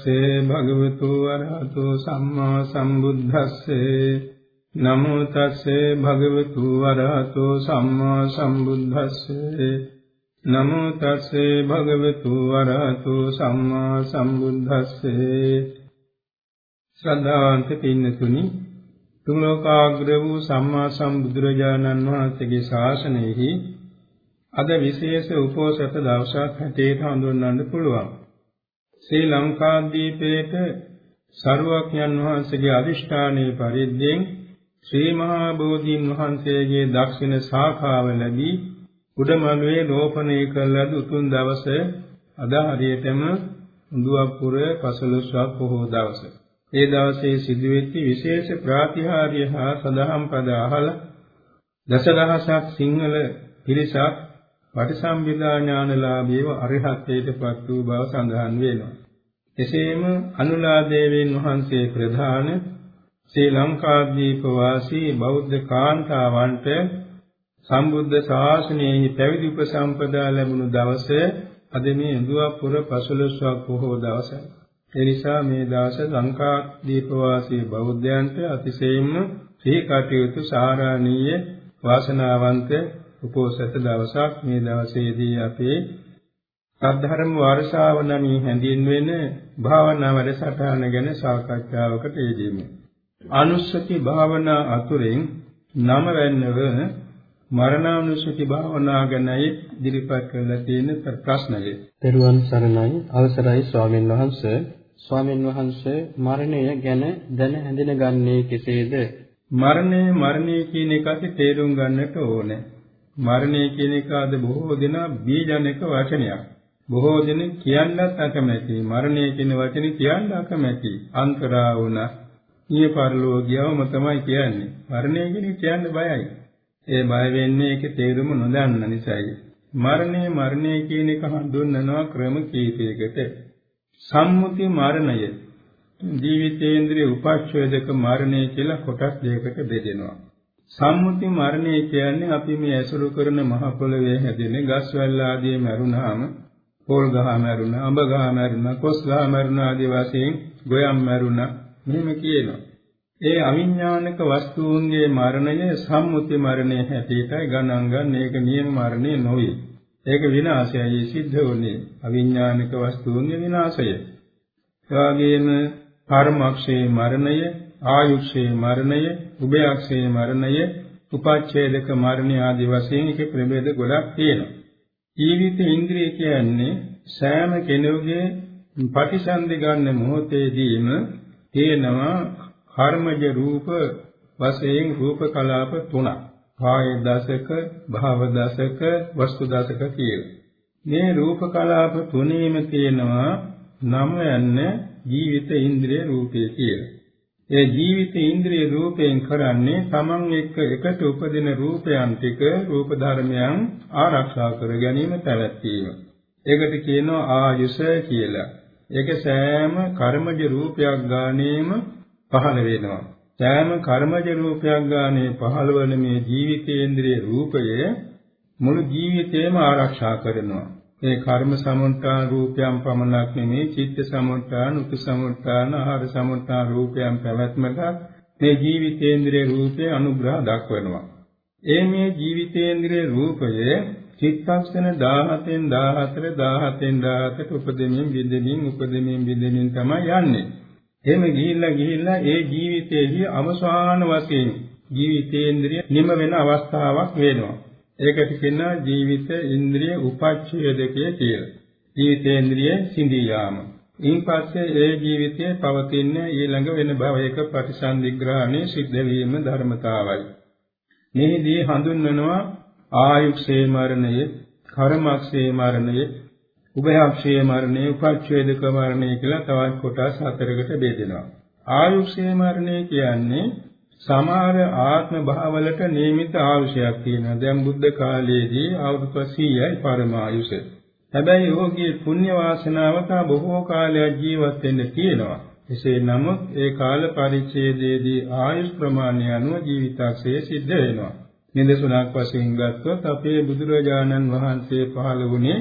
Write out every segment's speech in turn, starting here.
නමෝ තස්සේ භගවතු වරහතෝ සම්මා සම්බුද්දස්සේ. නමෝ තස්සේ භගවතු වරහතෝ සම්මා සම්බුද්දස්සේ. නමෝ තස්සේ භගවතු වරහතෝ සම්මා සම්බුද්දස්සේ. ශ්‍රද්ධාවන්ත පින්නතුනි තුන් ලෝකාග්‍ර වූ සම්මා සම්බුදුරජාණන් වහන්සේගේ ශාසනයෙහි අද විශේෂ උපෝසත දවසක් හැටියට හඳුන්වන්න පුළුවන්. ශ්‍රී ලංකාද්වීපයේට සරුවක්ඥන් වහන්සේගේ අදිෂ්ඨානයේ පරිද්දෙන් ශ්‍රී මහා බෝධීන් වහන්සේගේ දක්ෂින ශාඛාව ලැබී උඩමළුවේ ලෝපණය කළ උතුම් දවස අද හරියටම උඳුවපුර පසළොස්වක් පොහෝ දවස. ඒ දවසේ සිදුවෙච්ච විශේෂ ප්‍රාතිහාර්ය හා සදහම් පද අහලා දසදහසක් සිංහල පිරිසක් පටිසම්භිදා ඥානලාභීව අරිහත්ත්වයටපත් වූ බව සඳහන් වෙනවා. එසේම අනුලා දේවීන් වහන්සේ ප්‍රධාන ශ්‍රී ලංකාද්වීප වාසී බෞද්ධ කාන්තාවන්ට සම්බුද්ධ ශාසනයෙහි පැවිදි උපසම්පදා ලැබුණු දවසේ අද මේ ඉඳුවපුර 15වක් පොහෝ දවසයි. ඒ නිසා මේ දවස ලංකාද්වීප වාසී බෞද්ධයන්ට අතිශයින්ම සිහි කටයුතු සාරාණීය වාසනාවන්ත උපෝසත දවසක් මේ දවසේදී අපේ සද්ධර්ම වර්ෂාව නමින් හැඳින්වෙන භාවනා වැඩසටහන ගැන සාකච්ඡාවකට යෙදෙමු. අනුස්සති භාවනා අතුරෙන් නම වැන්නව මරණානුස්සති භාවනා ගැනයි ඉදිරිපත් කරලා තියෙන ප්‍රශ්නය. පෙරුවන් සරණයි අවසරයි ස්වාමීන් වහන්සේ. ස්වාමීන් වහන්සේ මරණය ගැන දැන හැඳිනගන්නේ කෙසේද? මරණය මරණය කියන එකට තේරුම් ගන්නට ඕනේ. මරණය කියන එක අද බොහෝ දෙනා බීජණක වචනයක්. බොහෝ දෙනෙක් කියන්නත් අකමැති. මරණය කියන වචනේ කියන්න අකමැති. අන්තරා වුණා. ඊය පරලෝකියවම තමයි කියන්නේ. මරණය කියන කියන්න බයයි. ඒ බය වෙන්නේ ඒකේ තේරුම නොදන්න නිසායි. මරණය මරණය කියන එක හඳුන්වනවා ක්‍රම කීපයකට. සම්මුති මරණය ජීවිතේන්ද්‍රිය උපච්ඡේදක මරණය කියලා කොටස් දෙකකට බෙදෙනවා. සම්මුති මරණය කියන්නේ අපි මේ ඇසුරු කරන මහ පොළවේ හැදෙන ගස් වැල් ආදී මරුණාම පොල් ගහ මරුණා, අඹ ගහ මරුණා, කොස් ගහ මරුණා ආදී වශයෙන් ගොයම් මරුණා මෙහෙම කියනවා. ඒ අවිඥානික වස්තුන්ගේ මරණය සම්මුති මරණය හැටියටයි ගණන් ගන්න ඒක නියම මරණය නොවේ. ඒක විනාශයයි සිද්ධ වුනේ අවිඥානික වස්තුන්ගේ විනාශය. ඒ වගේම කර්මක්ෂේ මරණය ආයුක්ෂේ මරණය, උභයක්ෂේ මරණය, උපච්ඡේදක මරණය ආදී වශයෙන් එක ප්‍රභේද ගොඩක් තියෙනවා. ජීවිත ඉන්ද්‍රිය කියන්නේ සෑම කෙනෙකුගේ ප්‍රතිසන්දි ගන්න මොහොතේදීම තියෙනවා කර්මජ රූප වශයෙන් රූප කලාප තුනක්. කාය දසක, භව දසක, වස්තු දසක කියලා. මේ රූප කලාප තුනේම තියෙනවා නම යන්නේ ජීවිත ඉන්ද්‍රිය රූපය කියලා. ඒ ජීවිත ඉන්ද්‍රිය රූපයෙන් කරන්නේ තමන් එක්ක එකට උපදින රූපයන් ටික රූප ධර්මයන් ආරක්ෂා කර ගැනීම පැවැත්වීම. ඒකට කියනවා ආයුෂ කියලා. ඒක සෑම කර්මජ රූපයක් ගානේම පහළ වෙනවා. සෑම කර්මජ රූපයක් ගානේ පහළ වන මේ ජීවිතේන්ද්‍රිය රූපය මුළු ජීවිතේම ආරක්ෂා කරනවා. මේ කර්ම සමුත්‍රාන රූපයන් පමණක් නෙමේ චිත්ත සමුත්‍රාන, උතු සමුත්‍රාන, ආහාර සමුත්‍රාන රූපයන් පැවැත්මට මේ ජීවිතේන්ද්‍රයේ රූපේ අනුග්‍රහ දක්වනවා. ඒ මේ ජීවිතේන්ද්‍රයේ රූපය චිත්තක්ෂණ 17න් 14 17න් 18 උපදෙමින් විදෙමින් උපදෙමින් විදෙමින් තමයි යන්නේ. එහෙම ගිහිල්ලා ගිහිල්ලා ඒ ජීවිතයේදී අවසාන වශයෙන් ජීවිතේන්ද්‍රිය නිම වෙන අවස්ථාවක් වෙනවා. ඒකට කියනවා ජීවිත ඉන්ද්‍රිය උපච්ඡේදකය කියලා. ජීවිතේන්ද්‍රිය සිඳී යාම. ඊපස්සේ ඒ ජීවිතයේ පවතින ඊළඟ වෙන භවයක ප්‍රතිසන්දිග්‍රහණය සිද්ධ වීම ධර්මතාවයි. මෙහිදී හඳුන්වනවා ආයුක්ෂේ මරණය, කර්මක්ෂේ මරණය, උභයක්ෂේ මරණය, උපච්ඡේදක මරණය කියලා තවත් කොටස් හතරකට බෙදෙනවා. ආයුක්ෂේ මරණය කියන්නේ සමහර ආත්ම භාවවලට නියමිත ආයුෂයක් තියෙනවා. දැන් බුද්ධ කාලයේදී අවුරුදු 100යි පරමායුෂ. හැබැයි යෝගී පුණ්‍ය වාසනාවක බොහෝ කාලයක් ජීවත් වෙන්න තියෙනවා. එසේ නමුත් ඒ කාල පරිච්ඡේදයේදී ආයුෂ් ප්‍රමාණය අනුව ජීවිතාක්ෂය සිද්ධ වෙනවා. නිදසුණක් වශයෙන් ගත්තොත් අපේ බුදුරජාණන් වහන්සේ පහළ වුණේ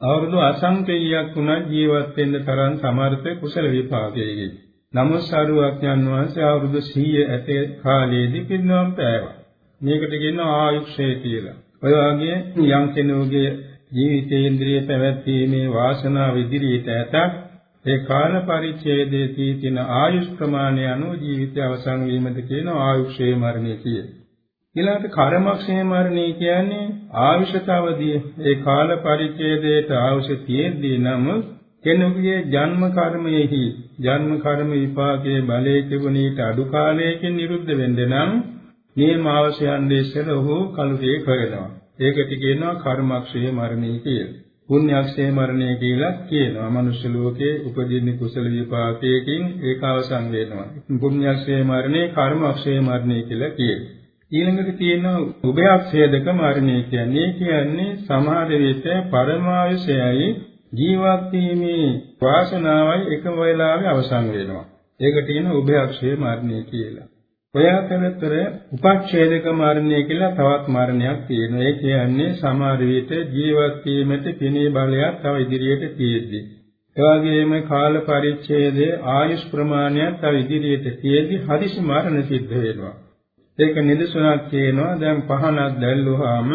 අවුරුදු අසංකේයයක් වුණා ජීවත් වෙන්න තරම් සමර්ථ කුසල විපාකයේදී. නමුත් සාරුවක්ඥන් වහන්සේ අවුරුදු 100 ඇතේ කාලයේදී පිරිනොම් පෑවා. මේකට කියනවා ආයුක්ෂය කියලා. ඔය වගේ යම් කෙනෙකුගේ ජීවිතේන්ද්‍රිය පැවැත්වීමේ වාසනාව ඉදිරියට ඇතත් ඒ කාල පරිච්ඡේදයේ තියෙන ආයුෂ් ප්‍රමාණය අනුව ජීවිතය අවසන් වීමද කියන ආයුෂයේ මරණය කියේ. ඊළඟට කර්මක්ෂය මරණය කියන්නේ ආයුෂතවදී ඒ කාල පරිච්ඡේදයට ආයුෂ තියෙද්දී නම් කෙනෙකුගේ ජන්ම කර්මයේහි ජන්ම කර්ම විපාකයේ බලයේ තිබුණීට අඩු කාලයකින් නිරුද්ධ වෙන්න නම් මේ මාවසයන් දෙස්සල ඔහු කලුරිය කරනවා. ඒකට කියනවා කර්මක්ෂය මරණය කියලා. පුණ්‍යක්ෂය මරණය කියලා කියනවා. මනුෂ්‍ය ලෝකයේ උපදින්න කුසල විපාකයකින් ඒක අවසන් වෙනවා. පුණ්‍යක්ෂය මරණය කර්මක්ෂය මරණය කියලා කියනවා. ඊළඟට තියෙනවා උභයක්ෂේදක මරණය කියන්නේ කියන්නේ සමාද විට පරමායසයයි ජීවත් වීමේ වාසනාවයි එකම වෙලාවෙ අවසන් වෙනවා. ඒකට කියනවා උභයක්ෂය මරණය කියලා. ඔය අතරතර උපච්ඡේදක මරණය කියලා තවත් මරණයක් තියෙනවා. ඒ කියන්නේ සමහර විට ජීවත් වීමට කිනේ බලයක් තව ඉදිරියට තියෙද්දි. ඒ වගේම කාල පරිච්ඡේදයේ ආයුෂ් ප්‍රමාණයක් තව ඉදිරියට තියෙද්දි හදිසි මරණ සිද්ධ වෙනවා. ඒක නිදසුනක් කියනවා. දැන් පහනක් දැල්ලුවාම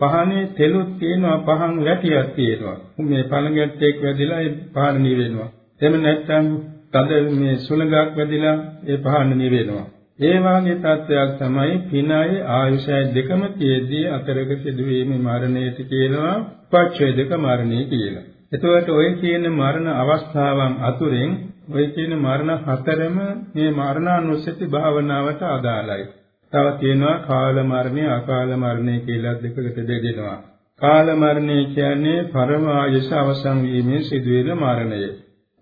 පහනේ තෙලුත් තියෙනවා පහන් වැටියක් තියෙනවා. මේ පළඟැට්ටෙක් වැදිලා ඒ පහන නිවෙනවා. එහෙම නැත්නම් තද මේ සුළඟක් වැදිලා ඒ පහන නිවෙනවා. ඒ වාගේ තත්වයක් තමයි පිනයි ආයුෂය දෙකම තියෙද්දී අතරක සිදුවීමේ මරණයට කියනවා පච්ඡේදක මරණය කියලා. එතකොට ඔය කියන මරණ අවස්ථාවන් අතුරෙන් ඔය කියන මරණ හතරම මේ මරණානුස්සති භාවනාවට අදාළයි. තව තියෙනවා කාල මරණය, අකාල මරණය කියලා දෙකකට බෙදෙනවා. කාල මරණය කියන්නේ පරම ආයුෂ අවසන් වීමේ සිදුවෙන මරණය.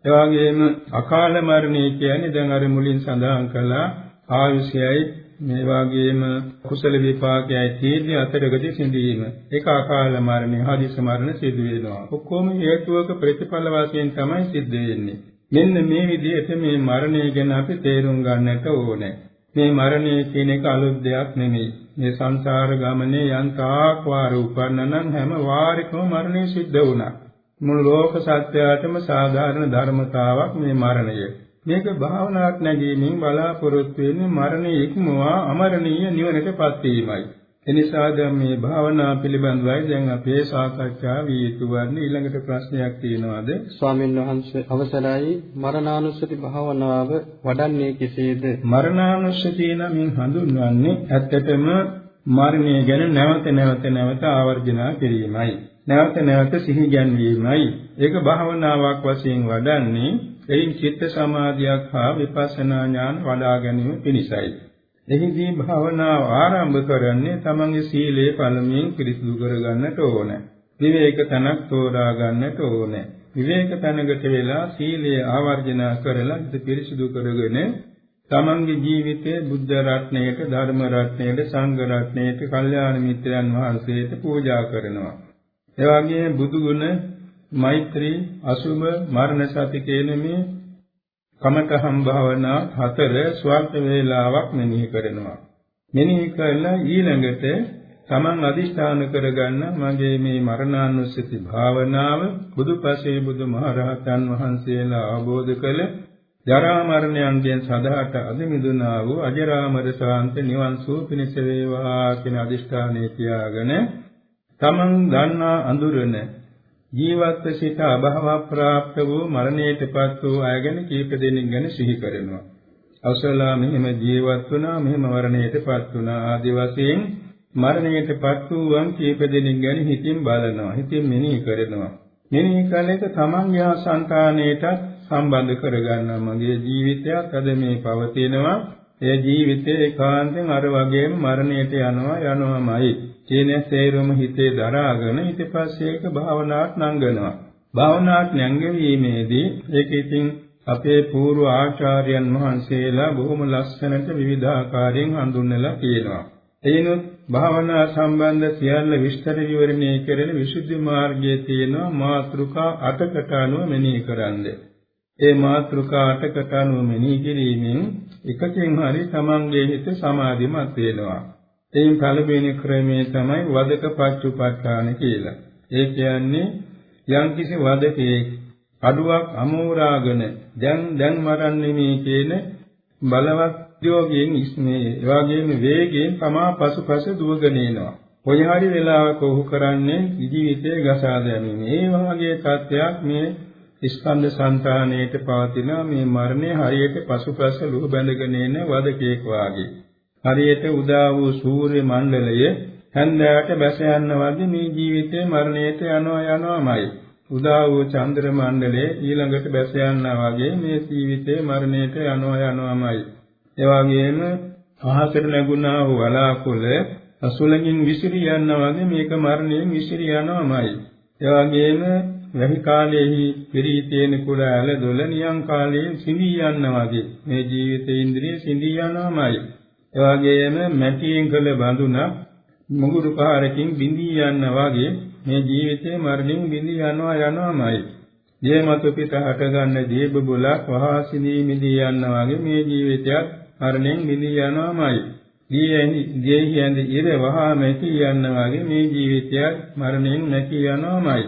ඒ වගේම අකාල මරණය කියන්නේ දැන් අර මුලින් සඳහන් කළා ආයුෂයයි මේ වගේම කුසල විපාකයයි තියෙද්දී අතරගදී සිඳීම ඒක අකාල මරණය හදිස මරණ සිදු වෙනවා ඔක්කොම හේතුවක ප්‍රතිඵල වශයෙන් තමයි සිද්ධ වෙන්නේ මෙන්න මේ විදිහට මේ මරණය ගැන අපි තේරුම් ගන්නට ඕනේ මේ මරණය කියන එක අලුත් දෙයක් නෙමෙයි. මේ සංසාර ගමනේ යන්තාක් වාර උපන්නනම් හැම වාරයකම මරණය සිද්ධ වුණා. මුළු ලෝක සත්‍යයටම සාධාරණ ධර්මතාවක් මේ මරණය. මේක භාවනාවක් නැගීමෙන් බලාපොරොත්තු වෙන්නේ මරණය ඉක්මවා අමරණීය නිවනටපත් වීමයි. එනිසා දැන් මේ භාවනා පිළිබඳවයි දැන් අපේ සාකච්ඡා විය යුතු වන්නේ ඊළඟට ප්‍රශ්නයක් තියෙනවද? ස්වාමීන් වහන්සේ අවසරයි මරණානුස්සති භාවනාව වඩන්නේ කෙසේද? මරණානුස්සතිය නමින් හඳුන්වන්නේ ඇත්තටම මරණය ගැන නැවත නැවත නැවත ආවර්ජනා කිරීමයි. නැවත නැවත සිහි ගැන්වීමයි. ඒක භාවනාවක් වශයෙන් වඩන්නේ එයින් චිත්ත සමාධියක් හා විපස්සනා ඥාන වඩා ගැනීම පිණිසයි. එහිදී භාවනාව ආරම්භ කරන්නේ තමන්ගේ සීලය පළමුවෙන් පිරිසිදු කරගන්නට ඕන. විවේක තනක් තෝරා ගන්නට ඕන. විවේක තනකට වෙලා සීලය ආවර්ජනා කරලා හිත පිරිසිදු කරගෙන තමන්ගේ ජීවිතයේ බුද්ධ රත්නයට, ධර්ම රත්නයට, සංඝ රත්නයට, කල්යාණ මිත්‍රයන් වහන්සේට පූජා කරනවා. ඒ වගේම බුදු ගුණ මෛත්‍රී අසුභ මරණ සති කියන මේ කමඨහම් භාවනා හතර ස්වල්ප වේලාවක් මෙනෙහි කරනවා. මෙනෙහි කරලා ඊළඟට තමන් අදිෂ්ඨාන කරගන්න මගේ මේ මරණානුස්සති භාවනාව බුදුපසේ බුදුමහරහතන් වහන්සේලා අවබෝධ කළ ජරා මරණයන්ගෙන් සදාට අදිමිදුනා වූ අජරාමර ශාන්ත නිවන් සුව පිණිස වේවා කියන අදිෂ්ඨානය තියාගෙන තමන් දන්නා අඳුරන ජීවත්ව සිට අභව ප්‍රාප්ත වූ මරණයටපත් වූ අය ගැන කීප දෙනෙක් ගැන සිහි කරනවා. අවසලා මෙහෙම ජීවත් වුණා මෙහෙම මරණයටපත් වුණා ආදි වශයෙන් මරණයටපත් වූවන් කීප දෙනෙක් ගැන හිතින් බලනවා. හිතින් මෙනෙහි කරනවා. මෙනෙහි කළ එක තමන්ගේ ආසංකාණයට සම්බන්ධ කරගන්නවා. මගේ ජීවිතයත් අද මේ පවතිනවා. ඒ ජීවිතේ ඒකාන්තයෙන් අර වගේම මරණයට යනවා යනවාමයි. කියන සේරම හිතේ දරාගෙන ඊට පස්සේ ඒක භාවනාවට නංගනවා. භාවනාවට නැංගවීමේදී ඒක ඉතින් අපේ పూర్ව ආචාර්යයන් වහන්සේලා බොහොම ලස්සනට විවිධාකාරයෙන් හඳුන්වලා තියෙනවා. එයිනොත් භාවනා සම්බන්ධ සියල්ල විස්තර විවරණය කරන විසුද්ධි මාර්ගයේ තියෙනවා මාත්‍රිකා අටකට අනුව මෙනෙහි කරන්නේ. ඒ මාත්‍රිකා අටකට අනුව මෙනෙහි කිරීමෙන් එකකින් හරි තමන්ගේ හිත සමාධිමත් වෙනවා. එයින් පළවෙනි ක්‍රමය තමයි වදක පච්චුපට්ඨාන කියලා. ඒ කියන්නේ යම්කිසි වදකේ අඩුවක් අමෝරාගෙන දැන් දැන් මරන්නේ මේ කියන බලවත් යෝගයෙන් ඉස්මේ එවාගේම වේගයෙන් තමා පසුපස දුවගෙන එනවා. කොයි හරි වෙලාවක ඔහු කරන්නේ ජීවිතේ ගසා දැමීම. ඒ වාගේ තත්ත්වයක් මේ ස්කන්ධ సంతාණයට පවතින මේ මරණය හරියට පසුපස ලුහ බැඳගෙන එන වදකේක වාගේ. හරියට උදා වූ සූර්ය මණ්ඩලය හැන්දෑවට බැස යන වගේ මේ ජීවිතේ මරණයට යනවා යනවාමයි. උදා වූ චන්ද්‍ර මණ්ඩලයේ ඊළඟට බැස යනවා වගේ මේ ජීවිතේ මරණයට යනවා යනවාමයි. ඒ වගේම අහසට නැගුණා වූ වලාකුළ අසුලකින් විසිරී යනවා වගේ මේක මරණයෙන් විසිරී යනවාමයි. ඒ වගේම වැහි කාලයේහි පිරී තියෙන කුල ඇල දොල නියං කාලයේ සිඳී යනවා වගේ මේ ජීවිතේ ඉන්ද්‍රිය සිඳී යනවාමයි. ඒ වගේම මැටියෙන් කළ බඳුනක් මුගුරු පාරකින් බිඳී යනවා වගේ මේ ජීවිතේ මරණයෙන් බිඳී යනවා යනවාමයි. දියමතු පිට හටගන්න දීබ බුලක් වහා සිඳී මිදී යනවා වගේ මේ ජීවිතයත් මරණයෙන් බිඳී යනවාමයි. දියෙහි දියෙහි ඇඳ ඉර වහා නැති යනවා වගේ මේ ජීවිතයත් මරණයෙන් නැති යනවාමයි.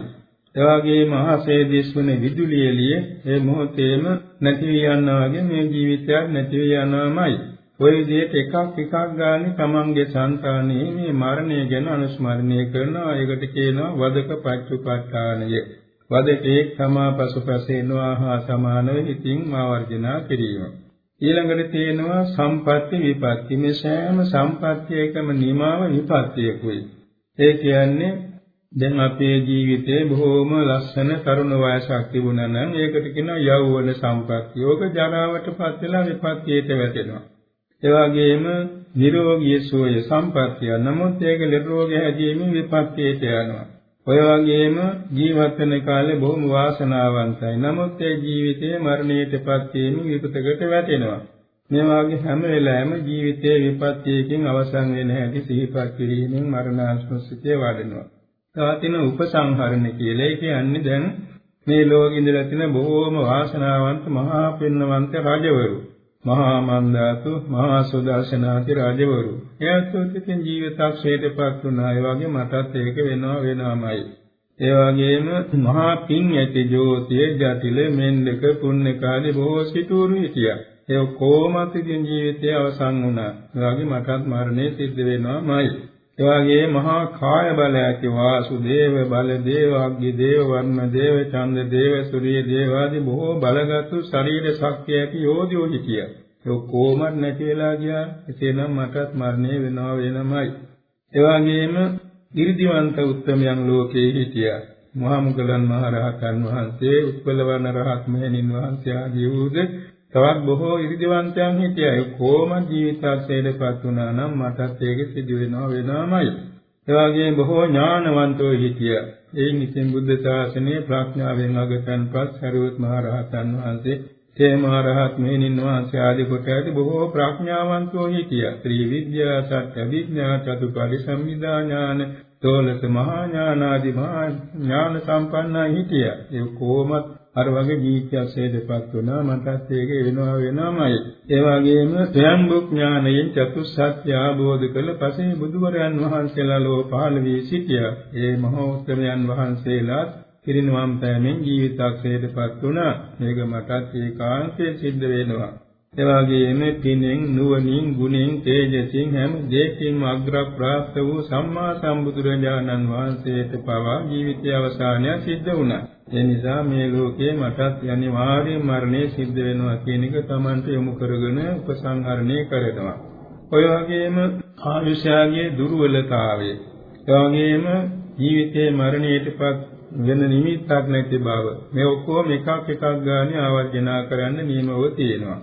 එවාගේම අහසේ දිස්වන විදුලි එළිය ඒ මොහොතේම නැති යනවා වගේ මේ ජීවිතයත් නැති යනවාමයි. ওই විදිහට එකක් එකක් ගානේ තමන්ගේ సంతානයේ මේ මරණය ගැන අනුස්මරණය කරනවා. ඒකට කියනවා වදක පච්චුපට්ඨානය. වදකේ තමා පසුපසෙනවා හා සමානව හිතින් ආවර්ජනා කිරීම. ඊළඟට තියෙනවා සම්පත්‍ති විපත්ති. මේ සෑම සම්පත්‍ය එකම නිමාව විපත්‍යකුයි ඒ කියන්නේ දැන් අපේ ජීවිතේ බොහෝම ලස්සන තරුණ වයසක් තිබුණා නම් ඒකට කියනවා යෞවන සම්පත්‍ය. ඕක ජරාවටපත් වෙලා විපත්‍යයට වැටෙනවා. ඒ වගේම නිරෝගී සෝය සම්පත්තිය. නමුත් ඒක නිරෝගී හැදීමේ විපත්තියට යනවා. ඔය වගේම ජීවත් වෙන කාලේ බොහොම වාසනාවන්තයි. නමුත් ඒ ජීවිතයේ මරණයටපත් වීම විපතකට වැටෙනවා. මේ වාගේ හැම වෙලාවෙම ජීවිතයේ විපත්තියකින් අවසන් වෙන හැටි සිහිපත් කිරීමෙන් මරණාසන්නසිතේ වඩනවා. තවතින උපසංහරණ කියලා. ඒ කියන්නේ දැන් මේ ලෝකෙ ඉඳලා තියෙන බොහෝම වාසනාවන්ත මහා පින්නවන්ත රජවරු. මහා මන්දාතු මහා සුදර්ශනාති රජවරු. එයත් ඉතින් ජීවිතක්ෂේත්‍රපත් වුණා. ඒ වගේ මටත් ඒක වෙනවා වෙනවමයි. ඒ වගේම මහා පින් ඇති ජෝතිය ජටිල මෙන්දක පුණ්‍යකාලේ බොහෝ සිටුරු හිටියා. ඒ කොහොමද ඉතින් ජීවිතය අවසන් වුණා. ඒ වගේ මටත් මරණය සිද්ධ වෙනවමයි. එවාගේ මහා කාය බල ඇති වාසුදේව බලදේව අග්ගි දේව වර්ණ දේව ඡන්ද දේව සූර්ය දේව ආදී බොහෝ බලගත් ශරීර ශක්තිය ඇති යෝධයෝ හිටිය. ඒ කොහොමද නැති වෙලා ගියා? එසේනම් මටත් මරණය වෙනවා වෙනමයි. එවාගේම ඉරිදිවන්ත උත්තමයන් ලෝකේ හිටියා. මහා මුගලන් මහ රහතන් වහන්සේ උත්පලවර්ණ රහත් මෙහෙණින් වහන්සේ ආදී වූද තවත් බොහෝ ඉරිදිවන්තයන් හිටියා. ඒ කොහොම ජීවිතාශයටපත් වුණා නම් මටත් ඒක සිදු වෙනවා වෙනවමයි. ඒ වගේම බොහෝ ඥානවන්තෝ හිටියා. ඒ නිසින් බුද්ධ ශාසනයේ ප්‍රඥාවෙන් අගතන්පත් සරුවත් මහ රහතන් වහන්සේ තේමා රහත් මෙහෙණින් වහන්සේ ආදී කොට ඇති බොහෝ ප්‍රඥාවන්තෝ හිටියා. ත්‍රි විද්‍යා සත්‍ය විඥා චතුපරි සම්මිදා ඥාන තෝලස මහා ඥානාදි මහා ඥාන සම්පන්නයි හිටියා. ඒ කොහොමත් අර වගේ ජීවිතයසේදපත් වුණා මටත් ඒක වෙනවා වෙනමයි. ඒ වගේම ස්වයංබුක් ඥානයෙන් චතුස්සත්‍ය ආબોධ කළ පසේ බුදුවරයන් වහන්සේලා ලෝ පහළ වී සිටියා. ඒ මහෝත්තමයන් වහන්සේලා පිරිනවම් පෑමෙන් ජීවිතක්ෂේදපත් වුණා. මේක මටත් ඒකාන්තයෙන් සිද්ධ වෙනවා. එවාගේම පිනෙන් නුවණින් ගුණෙන් තේජසින් හැම දෙයකින්ම අග්‍රප්‍රාප්ත වූ සම්මා සම්බුදුරජාණන් වහන්සේට පවා ජීවිතය අවසානය සිද්ධ වුණා. ඒ නිසා මේ ලෝකේ මටත් අනිවාර්යයෙන් මරණය සිද්ධ වෙනවා කියන එක Tamanට යොමු කරගෙන උපසංහරණය කරනවා. ඔය වගේම ආයුෂාගේ දුර්වලතාවය. ඒ වගේම ජීවිතේ මරණයටපත් වෙන නිමිත්තක් නැති බව. මේ ඔක්කොම එකක් එකක් ගානේ ආවර්ජනා කරන්න නියමව තියෙනවා.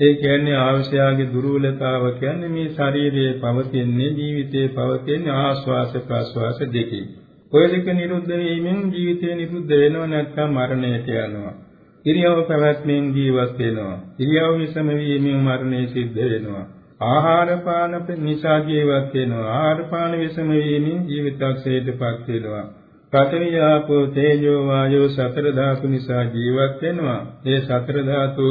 ඒ කියන්නේ ආවශ්‍යයාගේ දුර්වලතාව කියන්නේ මේ ශරීරයේ පවතින්නේ ජීවිතයේ පවතින්නේ ආස්වාස ප්‍රස්වාස දෙකේ. ඔය දෙක නිරුද්ධ වීමෙන් ජීවිතය නිරුද්ධ වෙනව නැත්නම් මරණයට යනවා. ඉරියව් පැවැත්මෙන් ජීවත් වෙනවා. ඉරියව් විසම වීමෙන් මරණය සිද්ධ වෙනවා. ආහාර පාන නිසා ජීවත් වෙනවා. ආහාර පාන විසම වීමෙන් ජීවිතක්ෂයටපත් වෙනවා. පඨවි ආපෝ තේජෝ වායෝ සතර ධාතු නිසා ජීවත් වෙනවා. ඒ සතර ධාතු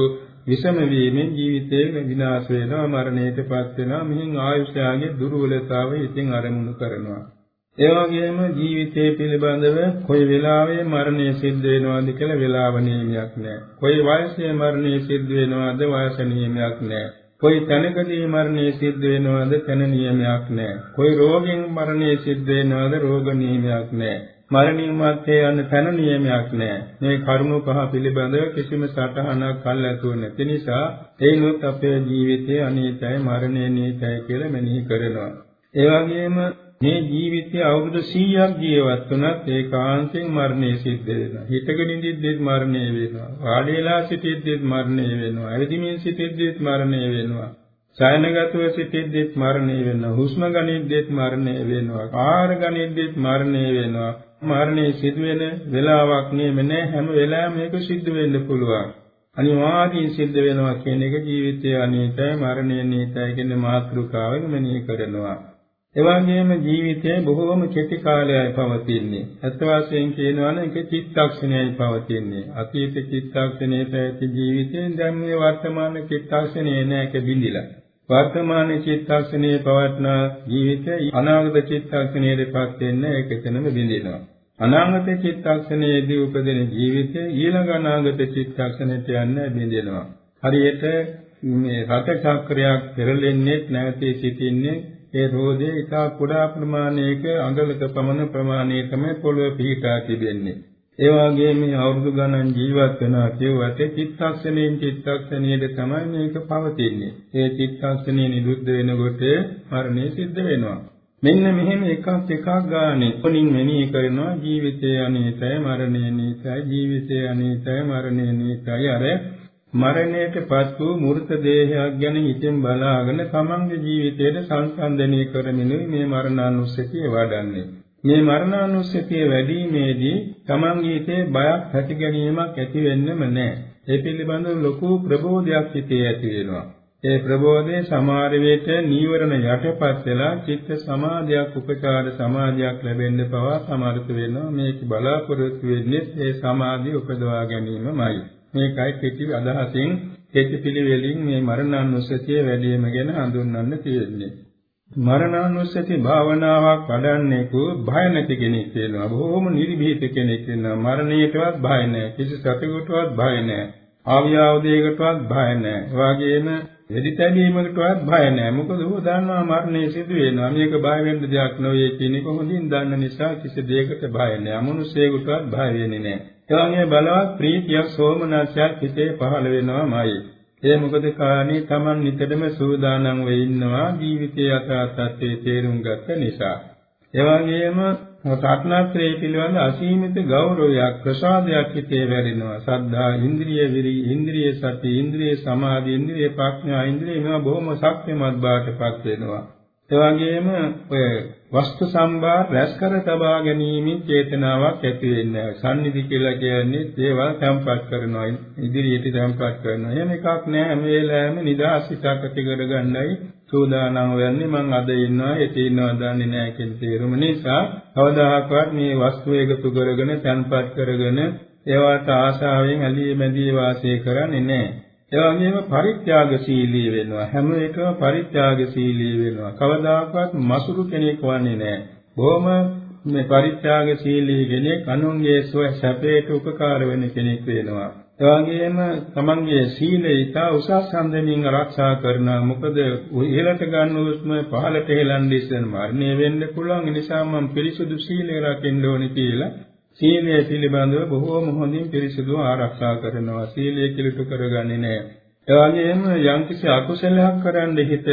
විසම වීමෙන් ජීවිතේ විනාශ වෙනවා මරණයටපත් වෙනවා. මිහින් ආයුෂයාගේ දුර්වලතාවය ඉතින් අරමුණු කරනවා. ඒ වගේම ජීවිතය පිළිබඳව කොයි වෙලාවෙ මරණය සිද්ධ වෙනවද කියලා වෙලාව නියමයක් නැහැ. කොයි වයසේ මරණය සිද්ධ වෙනවද වයස නියමයක් නැහැ. කොයි තැනකදී මරණය සිද්ධ වෙනවද තැන නියමයක් නැහැ. කොයි රෝගෙන් මරණය සිද්ධ වෙනවද රෝග නියමයක් නැහැ. මරණින් මත්තේ යන තැන නියමයක් නැහැ. මේ කරුණු පහ පිළිබඳව කිසිම සටහනක් අල්ලතුව නැති නිසා ඒනොත් අපේ ජීවිතයේ අනීතයි මරණය නීතයි කියලා මෙනෙහි කරනවා. ඒ වගේම මේ ජීවිතය අවුරුදු 100ක් ජීවත් වුණත් ඒකාන්තයෙන් මරණය සිද්ධ වෙනවා. හිතගෙන ඉඳිද්දිත් මරණය වෙනවා. වාඩි වෙලා සිටිද්දිත් මරණය වෙනවා. ඇවිදිමින් සිටිද්දිත් මරණය වෙනවා. ඡායනගතව සිටිද්දිත් මරණය වෙනවා. හුස්ම ගනිද්දිත් මරණය වෙනවා. ආහාර ගනිද්දිත් මරණය වෙනවා. මරණය සිදු වෙන වෙලාවක් නෙමෙයි නෑ හැම වෙලාවෙම මේක සිද්ධ වෙන්න පුළුවන්. අනිවාර්යයෙන් සිද්ධ වෙනවා කියන එක ජීවිතයේ අනීතයි මරණය නීතයි කියන මාතෘකාවෙන් මෙනෙහි කරනවා. එවැගේම ජීවිතයේ බොහෝම කෙටි කාලයයි පවතින්නේ. අත් වශයෙන් කියනවා නම් ඒක චිත්තක්ෂණයයි පවතින්නේ. අතීත චිත්තක්ෂණයේ පැවති ජීවිතයෙන් දැන් මේ වර්තමාන චිත්තක්ෂණේ නෑක බිඳිලා. වර්තමාන චිත්තක්ෂණයේ පවත්න ජීවිතය අනාගත චිත්තක්ෂණයටපත් වෙන්න ඒක එතනම බිඳිනවා. අනාගත චිත්තක්ෂණයේදී උපදින ජීවිතය ඊළඟ අනාගත චිත්තක්ෂණයට යන්න බිඳිනවා. හරියට මේ රත චක්‍රයක් පෙරලෙන්නේ නැවතී සිටින්නේ ඒ රෝදේ ඉතා කුඩා ප්‍රමාණයක අඟලක පමණ ප්‍රමාණයකම පොළොව පිහිටා තිබෙන්නේ. ඒ වගේම මේ අවුරුදු ගණන් ජීවත් වෙනවා කියුවට චිත්තක්ෂණයෙන් චිත්තක්ෂණයට තමයි මේක පවතින්නේ. ඒ චිත්තක්ෂණය නිරුද්ධ වෙනකොට මරණය සිද්ධ වෙනවා. මෙන්න මෙහෙම එකක් එකක් ගානේ කොනින් මෙනෙහි කරනවා ජීවිතය අනීතයි මරණය නීතයි ජීවිතය අනීතයි මරණය නීතයි අර මරණයටපත් වූ මූර්ත දේහයක් ගැන හිතෙන් බලාගෙන තමන්ගේ ජීවිතයට සංසන්දනය කරමින් මේ මරණානුස්සතිය වඩන්නේ. මේ මරණානුස්සතිය වැඩිීමේදී තමන්ගේ හිතේ බයක් ඇති ගැනීමක් ඇති වෙන්නෙම නැහැ. ඒ පිළිබඳව ලොකු ප්‍රබෝධයක් හිතේ ඇති වෙනවා. ඒ ප්‍රබෝධයේ සමහර විට නීවරණ යටපත් වෙලා චිත්ත සමාධියක් උපචාර සමාධියක් ලැබෙන්න පවා සමර්ථ වෙනවා. මේක බලාපොරොත්තු වෙන්නේ ඒ සමාධිය උපදවා ගැනීමමයි. මේකයි කෙටි අදහසින් කෙටි පිළිවෙලින් මේ මරණානුස්සතිය වැඩිම ගැන හඳුන්වන්න තියෙන්නේ. මරණානුස්සති භාවනාවක් වඩන්නෙකු භය නැති කෙනෙක් වෙනවා. බොහොම නිර්භීත කෙනෙක් වෙනවා. මරණයටවත් භය නැහැ. කිසි සතෙකුටවත් භය නැහැ. ආව්‍යාවදයකටවත් භය නැහැ. එවාගෙම වෙඩි තැබීමකටවත් භය නැහැ. මොකද ਉਹ දන්නවා මරණය සිදු වෙනවා. මේක බය වෙන්න දෙයක් නෙවෙයි කියන එක හොඳින් දන්න නිසා කිසි දෙයකට භය නැහැ. අමනුෂ්‍යයෙකුටවත් භය වෙන්නේ නැහැ. එවැනි බලවත් ප්‍රීතියක් සෝමනස්යක් හිතේ පහළ වෙනවාමයි. ඒ මොකද කාණේ Taman නිතරම සූදානම් වෙ ඉන්නවා ජීවිතයේ යථා තත්ත්වයේ තේරුම් ගත්ත නිසා. එවැගේම රත්නත්‍රයේ පිළිබඳ අසීමිත ගෞරවයක් ප්‍රසාදයක් හිතේ වැඩෙනවා. සද්ධා, ඉන්ද්‍රිය විරි, ඉන්ද්‍රිය සති, ඉන්ද්‍රිය සමාධි, ඉන්ද්‍රිය ප්‍රඥා, ඉන්ද්‍රිය මේවා බොහොම ශක්තිමත් බාටපත් වෙනවා. එවැගේම ඔය වස්තු සම්භාර රැස් කර තබා ගැනීමෙන් චේතනාවක් ඇති වෙන්නේ සම්නිධි කියලා කියන්නේ දේවල් තැම්පත් කරනවා ඉදිරියට තැම්පත් කරනවා. එහෙම එකක් නෑ හැම වෙලාවෙම නිදහස් හිතක් ඇති කරගන්නයි සූදානම් වෙන්නේ. මං අද ඉන්නවා හෙට ඉන්නවා දන්නේ නෑ කියන තේරුම නිසා කවදාහක්වත් මේ වස්තු එකතු කරගෙන තැම්පත් කරගෙන ඒවට ආශාවෙන් ඇලී බැඳී වාසය කරන්නේ නෑ ඒ වගේම පරිත්‍යාගශීලී වෙනවා. හැම එකම පරිත්‍යාගශීලී වෙනවා. කවදාකවත් මසුරු කෙනෙක් වන්නේ නැහැ. බොහොම මේ පරිත්‍යාගශීලී කෙනෙක් අනුන්ගේ සැපයට උපකාර වෙන කෙනෙක් වෙනවා. ඒ වගේම තමන්ගේ සීලය ඉතා උසස් සම්දමින් ආරක්ෂා කරනවා. මොකද ඉහළට ගන්න උස්ම පහළට හෙලන්නේ ඉස්සෙන් මරණය වෙන්න පුළුවන්. ඒ නිසා මම පිරිසුදු සීලය රකින්න ඕනේ කියලා සීලය පිළිබඳව බොහෝම හොඳින් පිරිසිදු ආරක්ෂා කරනවා. සීලය කිලුට කරගන්නේ නැහැ. ඒ වගේම යම්කිසි අකුසලයක් කරන්න හිත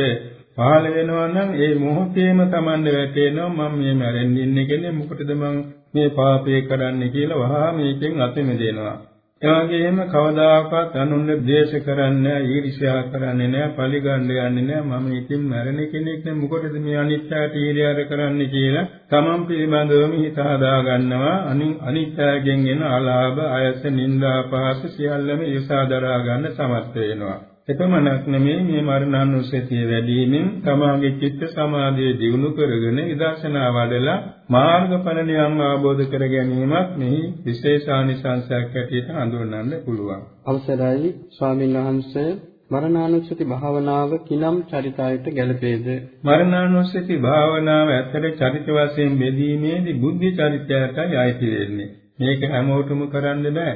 පහළ වෙනවා නම් ඒ මොහොතේම Tamande වැටෙනවා මම මේ මැරෙන්න ඉන්නේ කියන්නේ මොකටද මම මේ පාපය කරන්නේ කියලා වහා මේකෙන් අත මිදෙනවා. එවාගෙම කවදාකවත් අනුන්ව ද්වේෂ කරන්නේ ඊර්ෂ්‍යා කරන්නේ නැහැ, පරිගණ්ඩ යන්නේ නැහැ. මම ඉතින් මැරෙන කෙනෙක් නේ මොකටද මේ අනිත්‍යයට ඊර්ෂ්‍යාර කරන්නේ කියලා තමන් පිළිබඳවම හිත හදා ගන්නවා. අනින් අනිත්‍යයෙන් එන අලාභ, අයස, නිന്ദා, පහස සියල්ලම ඊර්ෂ්‍යා දරා ගන්න සමර්ථ වෙනවා. එපමණක් නෙමෙයි මේ මරණානුස්සතිය වැඩිමෙන් තමාගේ චිත්ත සමාධිය දියුණු කරගෙන විදර්ශනා වඩලා මාර්ගඵල නිවන් අවබෝධ කර ගැනීමත් මෙහි විශේෂානිසංසයක් ඇටියට හඳුන්වන්න පුළුවන්. අවසරයි ස්වාමීන් වහන්සේ මරණානුස්සති භාවනාව කිනම් චරිතයට ගැලපේද? මරණානුස්සති භාවනාව ඇතර චරිත වශයෙන් බෙදීමේදී බුද්ධි චරිතයටයි අයිති වෙන්නේ. මේක හැමෝටම කරන්න බෑ.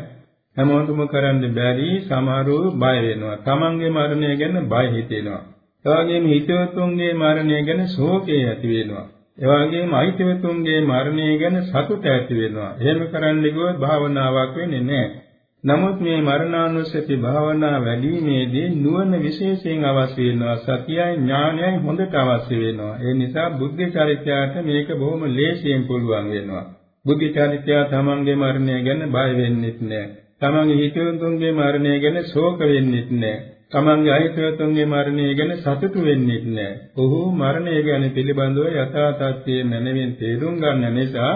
හැමෝටම කරන්න බැරි සමහරව බය වෙනවා. Tamange මරණය ගැන බය හිතෙනවා. ඒ වගේම හිතවතුන්ගේ මරණය ගැන ශෝකය ඇති වෙනවා. ඒ වගේම අහිතවතුන්ගේ මරණය ගැන සතුට ඇති වෙනවා. එහෙම කරන්න ගියොත් භාවනාවක් වෙන්නේ නැහැ. නමුත් මේ මරණානුස්සති භාවනා වැඩිීමේදී නුවණ විශේෂයෙන් අවශ්‍ය වෙනවා. සතියයි ඥානයයි හොඳට අවශ්‍ය වෙනවා. ඒ නිසා බුද්ධ චරිතයට මේක බොහොම ලේසියෙන් පුළුවන් වෙනවා. බුද්ධ චරිතය තමන්ගේ මරණය ගැන බය වෙන්නෙත් නැහැ. තමන්ගේ හිතවතුන්ගේ මරණය ගැන ශෝක වෙන්නෙත් නැහැ. තමන්ගේ අහිතවතුන්ගේ මරණය ගැන සතුටු වෙන්නෙත් නැහැ. ඔහු මරණය ගැන පිළිබඳව යථා තත්ත්වයේ මනමින් තේරුම් ගන්න නිසා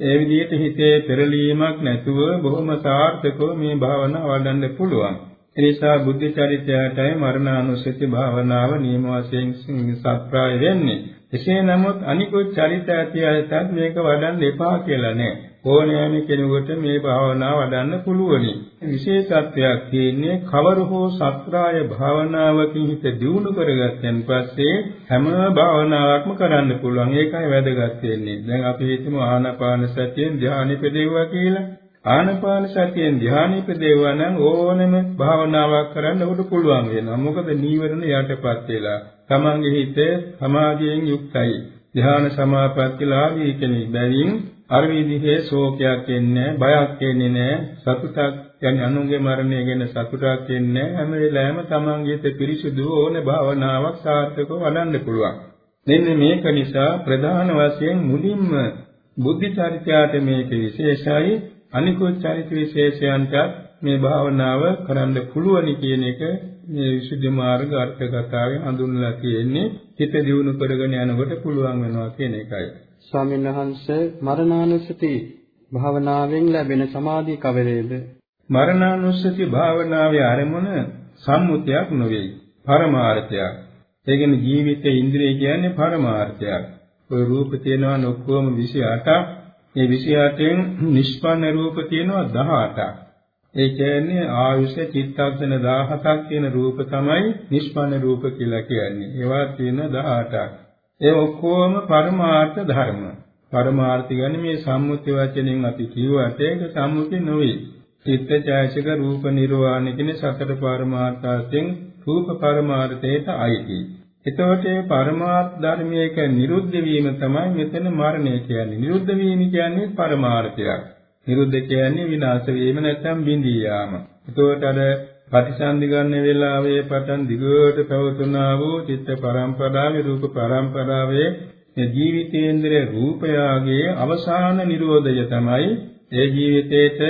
ඒ විදිහට හිතේ පෙරලීමක් නැතුව බොහොම සාර්ථකව මේ භාවනාව වඩන්න පුළුවන්. ඒ නිසා බුද්ධ චරිතයටයි මරණානුස්සති භාවනාව නියම වශයෙන් සත්‍ප්‍රාය වෙන්නේ. එසේ නමුත් අනිකුත් චරිත ඇති අයටත් මේක වඩන්න එපා කියලා නෑ. ඕනෑම කෙනෙකුට මේ භාවනාව වඩන්න පුළුවනි. විශේෂත්වයක් තියෙන්නේ කවර හෝ සත්‍රාය භාවනාවකින් හිත දියුණු කරගත්තන් පස්සේ හැම භාවනාවක්ම කරන්න පුළුවන්. ඒකයි වැදගත් වෙන්නේ. දැන් අපි හිතමු ආනාපාන සතියෙන් ධ්‍යානෙ පෙදෙවුවා කියලා. ආනාපාන සතියෙන් ධ්‍යානෙ පෙදෙවුවා නම් ඕනම භාවනාවක් කරන්න උඩ පුළුවන් වෙනවා. මොකද නීවරණ යටපත් වෙලා. තමන්ගේ හිත සමාධියෙන් යුක්තයි. ධ්‍යාන සමාපත්තිලාභී කෙනෙක් බැවින් අර විදිහේ ශෝකයක් එන්නේ බයක් එන්නේ නැහැ සතුටක් කියන්නේ අනුන්ගේ මරණය ගැන සතුටක් එන්නේ හැම වෙලාවෙම තමන්ගේ හිත පිරිසුදු ඕන භාවනාවක් සාර්ථකව වඩන්න පුළුවන්. මෙන්න මේක නිසා ප්‍රධාන වශයෙන් මුලින්ම බුද්ධ චරිතයට මේක විශේෂයි. අනිකුත් චරිත විශේෂයන්ට මේ භාවනාව කරන්න පුළුවන් කියන එක මේ විසුද්ධි මාර්ග අර්ථ කතාවේ හඳුන්වලා තියෙන්නේ. හිත දියුණු කරගෙන යනකොට පුළුවන් වෙනවා කියන එකයි. ස්වාමීන් වහන්සේ මරණානුස්සති භාවනාවෙන් ලැබෙන සමාධිය කවරේද? මරණානුස්සති භාවනාවේ ආරමුණ සම්මුතියක් නොවේ. පරමාර්ථයක්. ඒ කියන්නේ ජීවිතේ ඉන්ද්‍රිය කියන්නේ පරමාර්ථයක්. ඔය රූප තියෙනවා ඔක්කොම 28ක්. මේ 28න් නිෂ්පන්න රූප තියෙනවා 18ක්. ඒ කියන්නේ ආයුෂ චිත්තක්ෂණ 17ක් කියන රූප තමයි නිෂ්පන්න රූප කියලා කියන්නේ. ඒවා තියෙන 18ක්. ඒ ඔක්කොම පරමාර්ථ ධර්ම. පරමාර්ථ කියන්නේ මේ සම්මුති වචනෙන් අපි කියුවට ඒක සම්මුති නෙවෙයි. චිත්තචෛසික රූප නිර්වාණ කියන සතර පරමාර්ථයෙන් රූප පරමාර්ථයට අයිති. එතකොට මේ පරමාර්ථ ධර්මයක නිරුද්ධ වීම තමයි මෙතන මරණය කියන්නේ. නිරුද්ධ වීම කියන්නේ පරමාර්ථයක්. නිරුද්ධ කියන්නේ විනාශ වීම නැත්නම් බිඳී යාම. එතකොට අර ප්‍රතිසන්දි ගන්න වෙලාවේ පටන් දිගට පැවතුනා වූ චිත්ත පරම්පරාවේ රූප පරම්පරාවේ මේ ජීවිතේන්ද්‍රය රූපයාගේ අවසාන නිරෝධය තමයි ඒ ජීවිතේට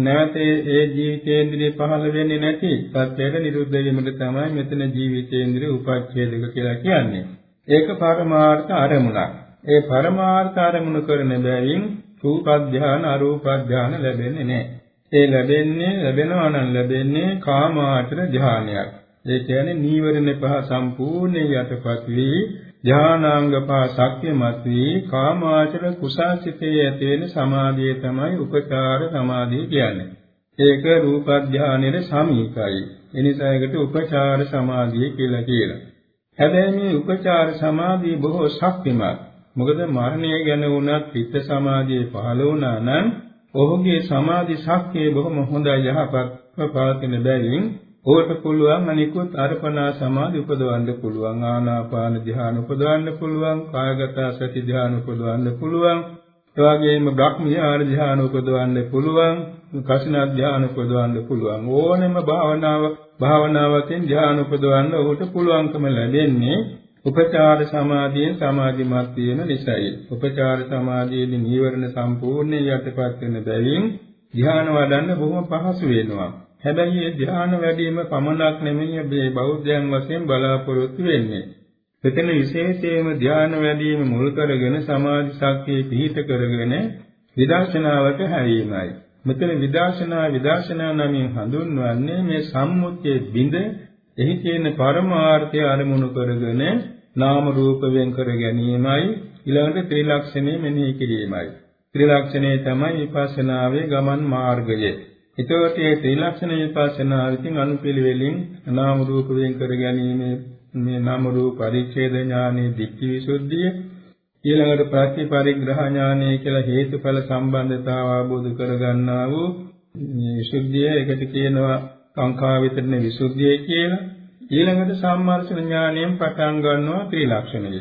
නැවත ඒ ජීවිතේන්ද්‍රය පහළ වෙන්නේ නැති සත්‍යයට නිරුද්ධ වීමට තමයි මෙතන ජීවිතේන්ද්‍රය උපච්ඡේදක කියලා කියන්නේ. ඒක පරමාර්ථ අරමුණක්. ඒ පරමාර්ථ අරමුණු කරන බැවින් රූප ධාන අරූප ධාන ලැබෙන්නේ නැහැ. ඒ ලැබෙන්නේ ලැබෙනවා නම් ලැබෙන්නේ කාමාචර ධානයක්. ඒ කියන්නේ නීවරණ පහ සම්පූර්ණයෙන් යටපත් වී ධානාංග පහ ශක්තිමත් වී කාමාචර කුසාසිතේ ඇති වෙන සමාධිය තමයි උපචාර සමාධිය කියන්නේ. ඒක රූප ධානයේ සමීපයි. එනිසා ඒකට උපචාර සමාධිය කියලා කියනවා. හැබැයි මේ උපචාර සමාධිය බොහෝ ශක්තිමත්. මොකද මරණය ගැන වුණත් පිට සමාධිය පහළ වුණා නම් ඔහුගේ සමාධි ශක්තිය බොහොම හොඳයි යහපත් පවතින බැවින් ඔහුට පුළුවන් අනිකුත් අර්පණා සමාධි උපදවන්න පුළුවන් ආනාපාන ධ්‍යාන උපදවන්න පුළුවන් කායගත සති ධ්‍යාන උපදවන්න පුළුවන් එවාගෙම බ්‍රහ්මයාන ධ්‍යාන උපදවන්න පුළුවන් කසින ධ්‍යාන උපදවන්න පුළුවන්. ඕනෙම භාවනාව භාවනාවකින් ධ්‍යාන උපදවන්න ඔහුට පුළුවන්කම ලැබෙන්නේ උපචාර සමාධියෙන් සමාධිමත් වීම නිසායි. උපචාර සමාධියේදී නීවරණ සම්පූර්ණයෙන් යටපත් වෙන බැවින් ධ්‍යාන වඩන්න බොහොම පහසු වෙනවා. හැබැයි මේ ධ්‍යාන වැඩිම පමණක් නෙමෙයි මේ බෞද්ධයන් වශයෙන් බලාපොරොත්තු වෙන්නේ. මෙතන විශේෂයෙන්ම ධ්‍යාන වැඩිම මුල් කරගෙන සමාධි ශක්තිය පිහිට කරගෙන විදර්ශනාවට හැරීමයි. මෙතන විදර්ශනා විදර්ශනා නමින් හඳුන්වන්නේ මේ සම්මුතියේ බිඳ එහි තියෙන පරමාර්ථය අරමුණු කරගෙන නාම රූප වෙන් කර ගැනීමයි ඊළඟට ත්‍රිලක්ෂණය මෙනෙහි කිරීමයි. ත්‍රිලක්ෂණය තමයි විපස්සනාවේ ගමන් මාර්ගය. එතකොට මේ ත්‍රිලක්ෂණ විපස්සනා විසින් අනුපිළිවෙලින් නාම රූප වෙන් කර ගැනීම මේ නාම රූප පරිච්ඡේද ඥානෙ දික්ඛි විසුද්ධිය ඊළඟට ප්‍රතිපරිග්‍රහ ඥානය කියලා හේතුඵල සම්බන්ධතාව අවබෝධ කරගන්නා වූ විසුද්ධිය එකට කියනවා සංඛා විතරනේ විසුද්ධිය කියලා. ඊළඟට සම්මාර්ෂණ ඥානයෙන් පටන් ගන්නවා ත්‍රිලක්ෂණය.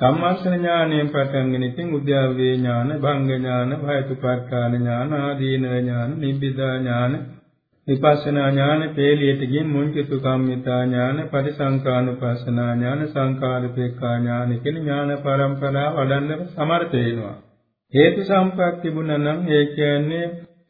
සම්මාර්ෂණ ඥානයෙන් පටන්ගෙන ඉතින් උද්‍යාවේ ඥාන, භංග ඥාන, භයතුපත්ඨාන ඥාන, ආදීනව ඥාන, නිබ්බිදා ඥාන, විපස්සනා ඥාන, පේලියට ගින් මුංචිතු කම්මිතා ඥාන, පරිසංකානුපස්සනා ඥාන, සංකාරපේක්ඛා ඥාන කියන ඥාන පරම්පරාව වඩන්න සමර්ථ වෙනවා. හේතු සම්පත් තිබුණා නම් ඒ කියන්නේ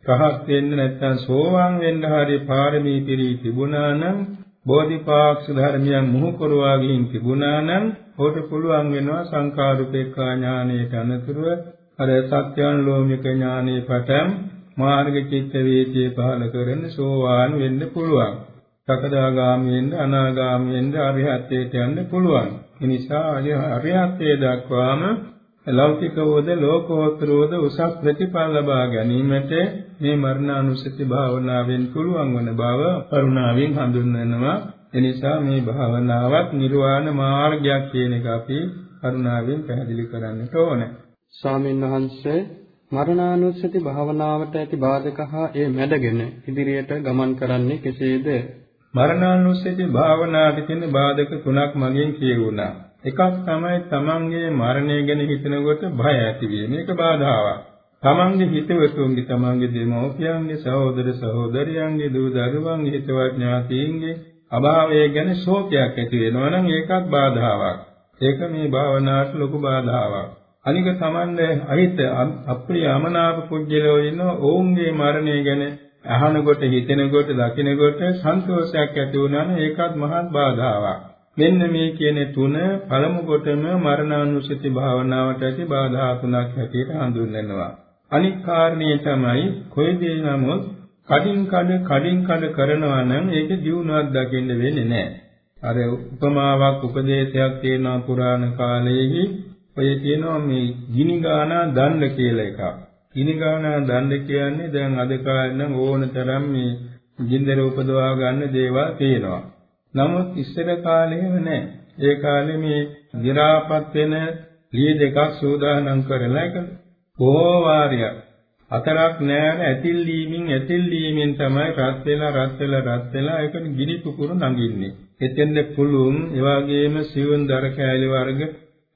රහත් වෙන්න නැත්නම් සෝවාන් වෙන්න හරිය පාරමී පිරී තිබුණා නම් බෝධිපාක්ෂ ධර්මයන් මුහු කරවා ගින් තිබුණා නම් ඔහුට පුළුවන් වෙනවා සංකාරුපේක්ඛා ඥානයට අනතුරුව අර සත්‍යානුලෝමික ඥානයේ පටන් මාර්ග චිත්ත වේචේ පහල කරන සෝවාන් වෙන්න පුළුවන්. සකදාගාමී වෙන්න අනාගාමී වෙන්න අරිහත්ත්වයට යන්න පුළුවන්. ඒ නිසා අරිහත්ත්වයට දක්වාම ලෞකිකවද ලෝකෝත්තරවද උසස් ප්‍රතිඵල ලබා ගැනීමට මේ මරණානුස්සති භාවනාවෙන් පුළුවන් වන බව කරුණාවෙන් හඳුන්වනවා. එනිසා මේ භාවනාවත් නිර්වාණ මාර්ගයක් කියන එක අපි කරුණාවෙන් පැහැදිලි කරන්නට ඕනේ. ස්වාමීන් වහන්සේ මරණානුස්සති භාවනාවට ඇති බාධක හා ඒ මැඩගෙන ඉදිරියට ගමන් කරන්නේ කෙසේද? මරණානුස්සති භාවනාවට තියෙන බාධක තුනක් මගෙන් කියවුණා. එකක් තමයි තමන්ගේ මරණය ගැන හිතනකොට බය ඇතිවීම. මේක බාධාවක්. තමන්ගේ හිතවතුන්ගේ තමන්ගේ දෙමව්පියන්ගේ සහෝදර සහෝදරියන්ගේ දූ දරුවන්ගේ හිතවත් ඥාතීන්ගේ අභාවය ගැන ශෝකයක් ඇති වෙනවා නම් ඒකත් බාධාවක්. ඒක මේ භාවනාවට ලොකු බාධාවක්. අනික තමන්ගේ අහිත අප්‍රිය අමනාප පුජ්‍යලෝ ඉන්න ඔවුන්ගේ මරණය ගැන අහනකොට හිතෙනකොට දකිනකොට සන්තෝෂයක් ඇති වුණා නම් ඒකත් මහත් බාධාවක්. මෙන්න මේ කියන තුන පළමු කොටම මරණානුස්සති භාවනාවට ඇති බාධා තුනක් හැටියට හඳුන්වනවා. අනික් කාරණේ තමයි කොයිදී නමුත් කඩින් කඩ කඩින් කඩ කරනවා නම් ඒක ජීවුණාවක් දකින්න වෙන්නේ නැහැ. අර උපමාවක් උපදේශයක් තියෙනවා පුරාණ කාලයේහි ඔය කියනවා මේ ගිනිගානා දණ්ඩ කියලා එකක්. ගිනිගානා දණ්ඩ කියන්නේ දැන් අද කාලේ නම් ඕන තරම් මේ ජීන්දර උපදවා ගන්න දේවල් තියෙනවා. නමුත් ඉස්සර කාලේම නැහැ. ඒ කාලේ මේ දි รา පත් වෙන ලිය දෙකක් සූදානම් කරලා ඒක බොහෝ වාරයක් හතරක් නෑර ඇතිල් ලීමින් ඇතිල් ලීමින් තමයි රත් වෙලා රත් වෙලා රත් වෙලා ඒකට ගිනි පුපුරු නගින්නේ. එතෙන්ද පුළුන් ඒ වගේම සිවුන් දර කෑලි වර්ග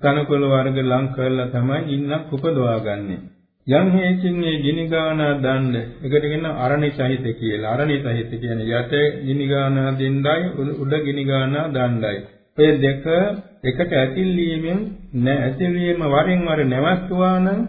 තනකොළ වර්ග ලං කරලා තමයි ඉන්නක් උපදවාගන්නේ. යම් හේකින් මේ ගිනිගානා දණ්ඩ එකට කියන අරණි සහිත කියලා. අරණි සහිත කියන්නේ යට ගිනිගානා දෙන්නයි උඩ ගිනිගානා දණ්ඩයි. මේ දෙක එකට ඇතිල්වීමෙන් නැ ඇතිල්වීම වරින් වර නැවතුවා නම්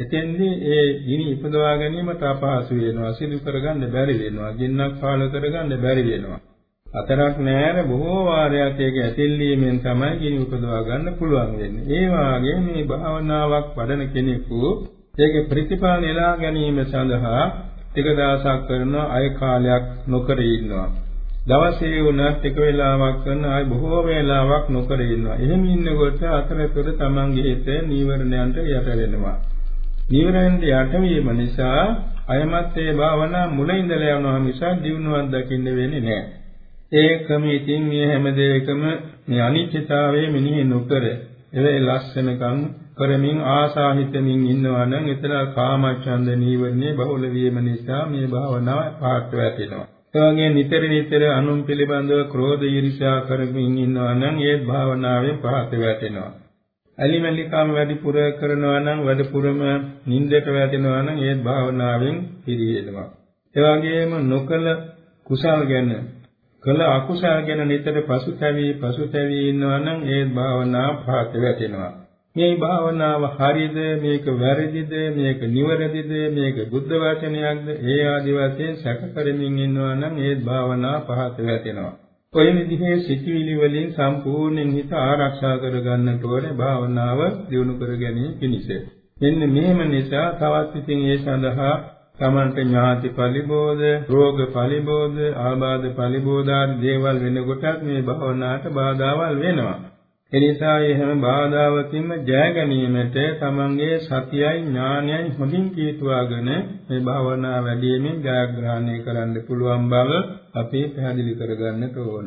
එතෙන්දී ඒ ගිනි ඉපදවා ගැනීමට අපහසු වෙනවා. සිදු කරගන්න බැරි වෙනවා. ගින්නක් පාල කරගන්න බැරි වෙනවා. හතරක් නෑර බොහෝ වාරයක් ඒක ඇතිල්වීමෙන් තමයි ගිනි උපදවා ගන්න පුළුවන් වෙන්නේ. ඒ වාගේ මේ භාවනාවක් වඩන කෙනෙකු ඒකේ ප්‍රතිඵල නෙලා ගැනීම සඳහා ටික දවසක් කරන අය කාලයක් නොකර ඉන්නවා. දවසේ වුණත් ටික වේලාවක් කරන අය බොහෝ වේලාවක් නොකර ඉන්නවා. එහෙම ඉන්නකොට අතරතුර තමන්ගේ හිත නීවරණයන්ට යට වෙනවා. නීවරණයට යට වීම නිසා අයමත් ඒ භාවනා මුල ඉඳලා යනවා මිසක් දිනුවක් දකින්න වෙන්නේ නැහැ. ඒකම ඉතින් මේ හැම දෙයකම මේ අනිත්‍යතාවයේ මෙනෙහි නොකර ඒ ලස්සනකම් කරමින් ආසාහිතමින් ඉන්නවා නම් එතන කාමච්ඡන්ද නීවරණේ බහුල වීම නිසා මේ භාවනාව පාට වැටෙනවා. ඒ වගේ නිතර නිතර අනුන් පිළිබඳව ක්‍රෝධ ඊර්ෂ්‍යා කරමින් ඉන්නවා නම් ඒ භාවනාවෙන් පහත වැටෙනවා. අලිමලිකම් වැඩිපුර කරනවා නම් වැඩිපුරම නින්දට වැටෙනවා නම් ඒ භාවනාවෙන් පිරියෙනවා. ඒ වගේම නොකල කුසල් ගැන කළ අකුසල් ගැන නිතර පසුතැවි පසුතැවි ඉන්නවා නම් ඒ භාවනාව පහත වැටෙනවා. මේ භාවනාව හරිද මේක වැරදිද මේක නිවැරදිද මේක බුද්ධ වචනයක්ද ඒ ආදි වශයෙන් සැක කරමින් ඉන්නවා නම් ඒ භාවනාව පහත වැටෙනවා. ඔය විදිහේ සිතිවිලි වලින් සම්පූර්ණයෙන් හිත ආරක්ෂා කර ගන්නට ඕනේ භාවනාව දියුණු කර ගැනීම පිණිස. මෙන්න මෙහෙම නිසා තවත් ඉතින් ඒ සඳහා තමන්ට ඥාති පරිබෝධ, රෝග පරිබෝධ, ආබාධ පරිබෝධ ආදී දේවල් වෙනකොටත් මේ භාවනාවට බාධාවල් වෙනවා. එනිසා මේ හැම බාධාවකින්ම ජය ගැනීමට තමන්ගේ සතියයි ඥානයයි හොඳින් කීතුවාගෙන මේ භාවනා වැඩිමෙන් ජයග්‍රහණය කරන්න පුළුවන් බව අපි පැහැදිලි කරගන්නට ඕන.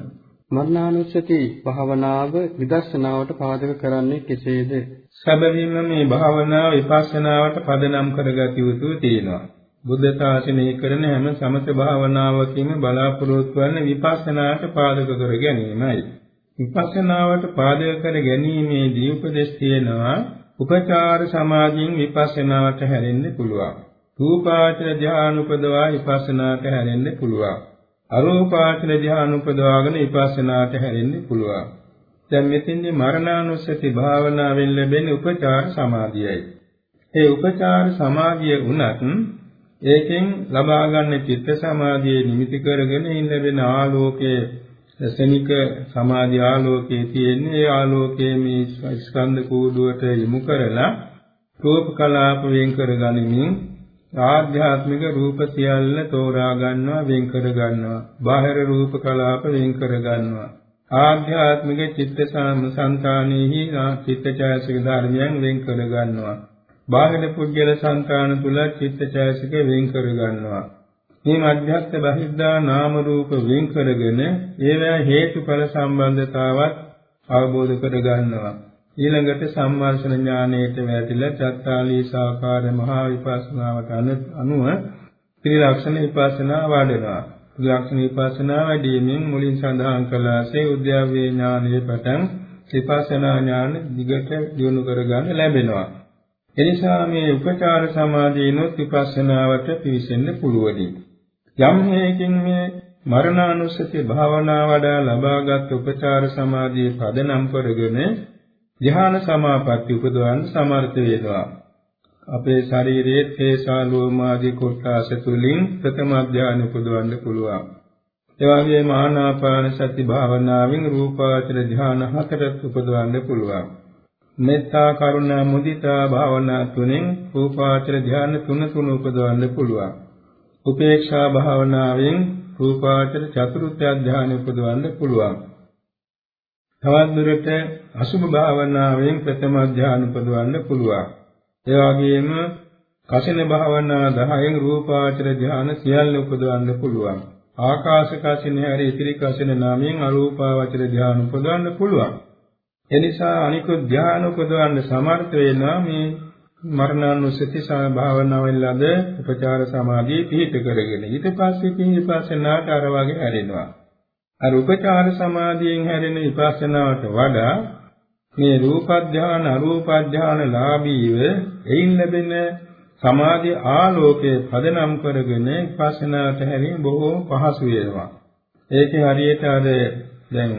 මරණානුස්සති භාවනාව විදර්ශනාවට පාදක කරන්නේ කෙසේද? සැබවින්ම මේ භාවනාව විපස්සනාවට පදනම් කරගත යුතු තියෙනවා. බුද්ධ ශාසනය කරන හැම සමත භාවනාවකින්ම බලාපොරොත්තු වන විපස්සනාට පාදක කර ගැනීමයි. විපස්සනාවට පාදක කර ගැනීමේදී උපදෙස් තියෙනවා උපචාර සමාධියෙන් විපස්සනාවට හැරෙන්න පුළුවන්. රූපාචර ධ්‍යාන උපදවා විපස්සනාට හැරෙන්න පුළුවන්. අරූපාචර ධ්‍යාන උපදවාගෙන විපස්සනාට හැරෙන්න පුළුවන්. දැන් මෙතෙන්දී මරණානුස්සති භාවනාවෙන් ලැබෙන උපචාර සමාධියයි. ඒ උපචාර සමාධිය උනත් ඒකෙන් ලබා ගන්න චිත්ත සමාධියේ නිමිති කරගෙන ඉන්න වෙන ආලෝකයේ රසනික සමාධි ආලෝකයේ තියෙන්නේ ඒ ආලෝකයේ මේ ස්කන්ධ කූඩුවට යොමු කරලා රූප කලාප වෙන් කර ගනිමින් ආධ්‍යාත්මික රූප සියල්ල තෝරා ගන්නවා වෙන් කර ගන්නවා. බාහිර රූප කලාප වෙන් කර ගන්නවා. ආධ්‍යාත්මික චිත්ත සංතානෙහි චිත්තචෛතසික ධර්මයන් වෙන් කර ගන්නවා. බාහිර පුද්ගල සංකාන තුල චිත්තචෛතසික වෙන් කර ගන්නවා. මේ මධ්‍යස්ථ බහිද්ධා නාම රූප වෙන් කරගෙන ඒවා හේතුඵල සම්බන්ධතාවත් අවබෝධ කර ගන්නවා. ඊළඟට සම්මාර්ෂණ ඥානයට වැටිලා චත්තාලීසාකාර මහා විපස්සනාවට අනුව ත්‍රිලක්ෂණ විපස්සනා වඩනවා. ත්‍රිලක්ෂණ විපස්සනා වැඩිමින් මුලින් සඳහන් කළාසේ උද්‍යාවේ ඥානයේ පටන් විපස්සනා ඥාන දිගට දියුණු කරගන්න ලැබෙනවා. එනිසා මේ උපචාර සමාධියනොත් විපස්සනාවට පිවිසෙන්න පුළුවනි. යම් හේකින් මේ මරණානුස්සති භාවනා වඩා ලබාගත් උපචාර සමාධිය පදනම් කරගෙන ධ්‍යාන සමාපatti උපදවන්න සමර්ථ වෙනවා. අපේ ශරීරයේ තේසා ලෝමාදී කොටස තුලින් ප්‍රථම ධ්‍යාන උපදවන්න පුළුවන්. ඒ වගේම ආනාපාන සති භාවනාවෙන් රූපාචර ධ්‍යාන හතරක් උපදවන්න පුළුවන්. මෙත්තා කරුණා මුදිතා භාවනා තුනෙන් රූපාචර ධ්‍යාන තුන තුන උපදවන්න පුළුවන්. උපේක්ෂා භාවනාවෙන් රූපාචර චතුර්ථ ධානය උපදවන්න පුළුවන්. තවත් දුරට අසුභ භාවනාවෙන් ප්‍රථම ධානය උපදවන්න පුළුවන්. ඒ වගේම කසින භාවනා 10න් රූපාචර ධාන සියල්ල උපදවන්න පුළුවන්. ආකාශ කසින හැරී ඉතිරි කසින නාමයෙන් අරූපාවචර ධාන උපදවන්න පුළුවන්. එනිසා අනිකුත් ධාන උපදවන්න සමර්ථ වෙනවා මේ මරණානුස්සති භාවනාවෙන් ලද උපචාර සමාධිය පිහිට කරගෙන ඊට පස්සේ තියෙන විපස්සනාට අර වගේ හැරෙනවා. අර උපචාර සමාධියෙන් හැරෙන විපස්සනාවට වඩා මේ රූප ධාන අරූප ධාන ලාභීව එයින් ලැබෙන සමාධි ආලෝකයේ පදනම් කරගෙන විපස්සනාට හැරීම බොහෝ පහසු වෙනවා. ඒකේ හරියට අර දැන්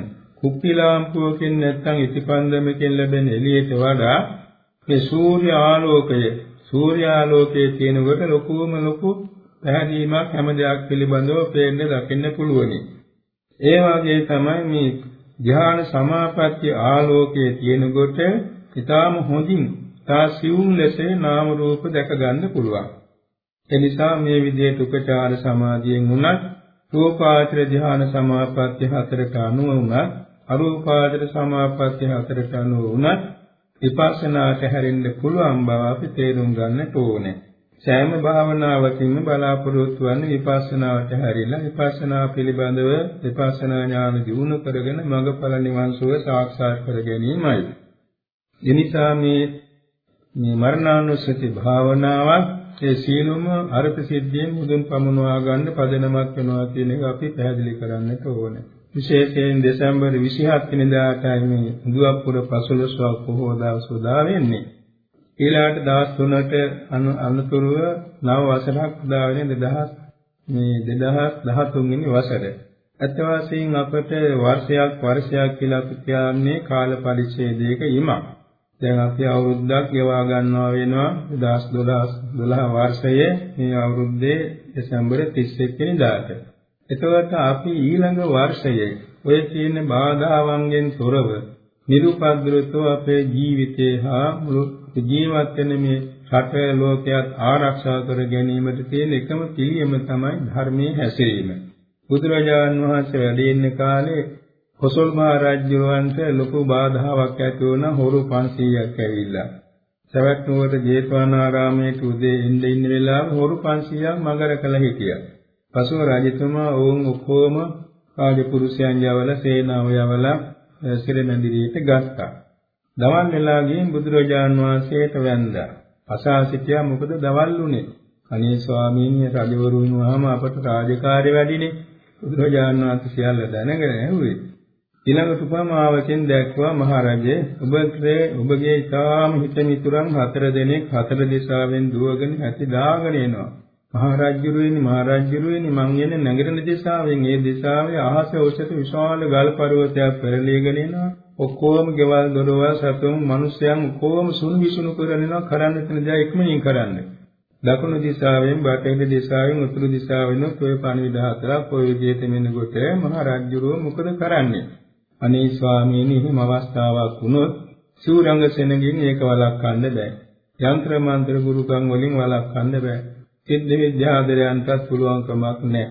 කුප්පි ලාම්පුවකින් නැත්නම් ඉතිපන්දමකින් ලැබෙන එළියට වඩා මේ සූර්ය ආලෝකය සූර්ය ආලෝකයේ තියෙනකොට ලොකුම ලොකු පැහැදීමක් හැම දෙයක් පිළිබඳව පේන්න දකින්න පුළුවනි. ඒ වගේ තමයි මේ ධ්‍යාන සමාපatti ආලෝකයේ තියෙනකොට ඊටාම හොඳින් තා සිවුම් ලෙස නාම රූප දැක ගන්න පුළුවන්. ඒ නිසා මේ විදිහට උපචාර සමාධියෙන් උනත් රූපාචර ධ්‍යාන සමාපatti හතරට අනුව උනත් අරූපාචර සමාපatti හතරට අනුව උනත් විපස්සනාට හැරෙන්න පුළුවන් බව අපි තේරුම් ගන්නට ඕනේ. සෑම භාවනාවකින්ම බලාපොරොත්තු වන්නේ විපස්සනාවට හැරිලා විපස්සනා පිළිබඳව විපස්සනා ඥාන දිනු කරගෙන මඟඵල නිවන් සුව සාක්ෂාත් කර ගැනීමයි. එනිසා මේ මේ මරණානුස්සති භාවනාවක් ඒ සීලොම අර්ථ සිද්ධියෙන් මුදුන් පමුණවා ගන්න පදනමක් වෙනවා කියන එක අපි පැහැදිලි කරන්නට ඕනේ. විශේෂයෙන් දෙසැම්බර් 27 වෙනිදාටයි මේ දුවපුර 15වක් පොහොව දවස උදා වෙන්නේ. ඊළාට දවස් 3ට අනුතුරුව නව වසරක් උදා වෙන 2000 මේ 2013 වෙනි වසර. අත් වශයෙන් අපට වර්ෂයක් වර්ෂයක් කියලා අපි කියන්නේ කාල පරිච්ඡේදයක ඉමක්. දැන් අපි අවුරුද්දක් ගෙවා ගන්නවා වෙනවා 2012 12 වර්ෂයේ මේ අවුරුද්දේ දෙසැම්බර් 31 වෙනිදාට. එතකොට අපි ඊළඟ වර්ෂයේ ඔය කියන බාධාවන්ගෙන් තොරව නිරුපද්‍රතව අපේ ජීවිතේ හා මුළු ජීවත් වෙන මේ රට ලෝකයක් ආරක්ෂා කර ගැනීමට තියෙන එකම පිළියම තමයි ධර්මයේ හැසිරීම. බුදුරජාණන් වහන්සේ වැඩ ඉන්න කාලේ කොසල් මහ රජුවන්ට ලොකු බාධාවක් ඇති වුණා හොරු 500ක් ඇවිල්ලා. සවැත් නුවර ජේතවනාරාමයේ උදේ ඉන්න ඉන්න වෙලාව හොරු 500ක් මගර කළ හිටියා. පසුව රජතුමා ඔවුන් ඔක්කොම රාජපුරුෂයන් යවල සේනාව යවල සිරමැදිරියට ගත්තා. දවල් වෙලා ගින් බුදුරජාන් වහන්සේට වැඳා. අසා සිටියා මොකද දවල් උනේ? අනේ ස්වාමීන් රජවරු වුණාම අපට රාජකාරි වැඩිනේ. බුදුරජාන් වහන්සේ සියල්ල දැනගෙන ඇහුවේ. ඊළඟට උපමාවකින් දැක්වා මහරජේ ඔබගේ ඔබගේ ඊටාම හිත මිතුරන් හතර දෙනෙක් හතර දිශාවෙන් දුවගෙන ඇති දාගෙන එනවා. මහරජුරුවෙනි මහරජුරුවෙනි මං යන්නේ නැගරන දිශාවෙන් ඒ දිශාවේ අහස ඔසට විශාල ගල් පර්වතයක් පෙරලීගෙන එනවා. ඔක්කොම ගෙවල් දොරවල් සතුන් මිනිස්යන් ඔක්කොම සුණු විසුණු කරනවා කරන්න තියෙන දේ ඉක්මනින් කරන්න. දකුණු දිශාවෙන් බටහිර දිශාවෙන් උතුරු දිශාවෙන් ඔය පණිවිඩ හතරක් ඔය විදිහට මෙන්නකොට මහ රජුරුව මොකද කරන්නේ? අනේ ස්වාමීනි එහෙම අවස්ථාවක් වුණොත් සූරංග සෙනගින් ඒක වළක්වන්න බෑ. යంత్ర මන්ත්‍ර ගුරුකම් වලින් වළක්වන්න බෑ. සිද්ධ විද්‍යාදරයන්ටත් පුළුවන් කමක් නැහැ.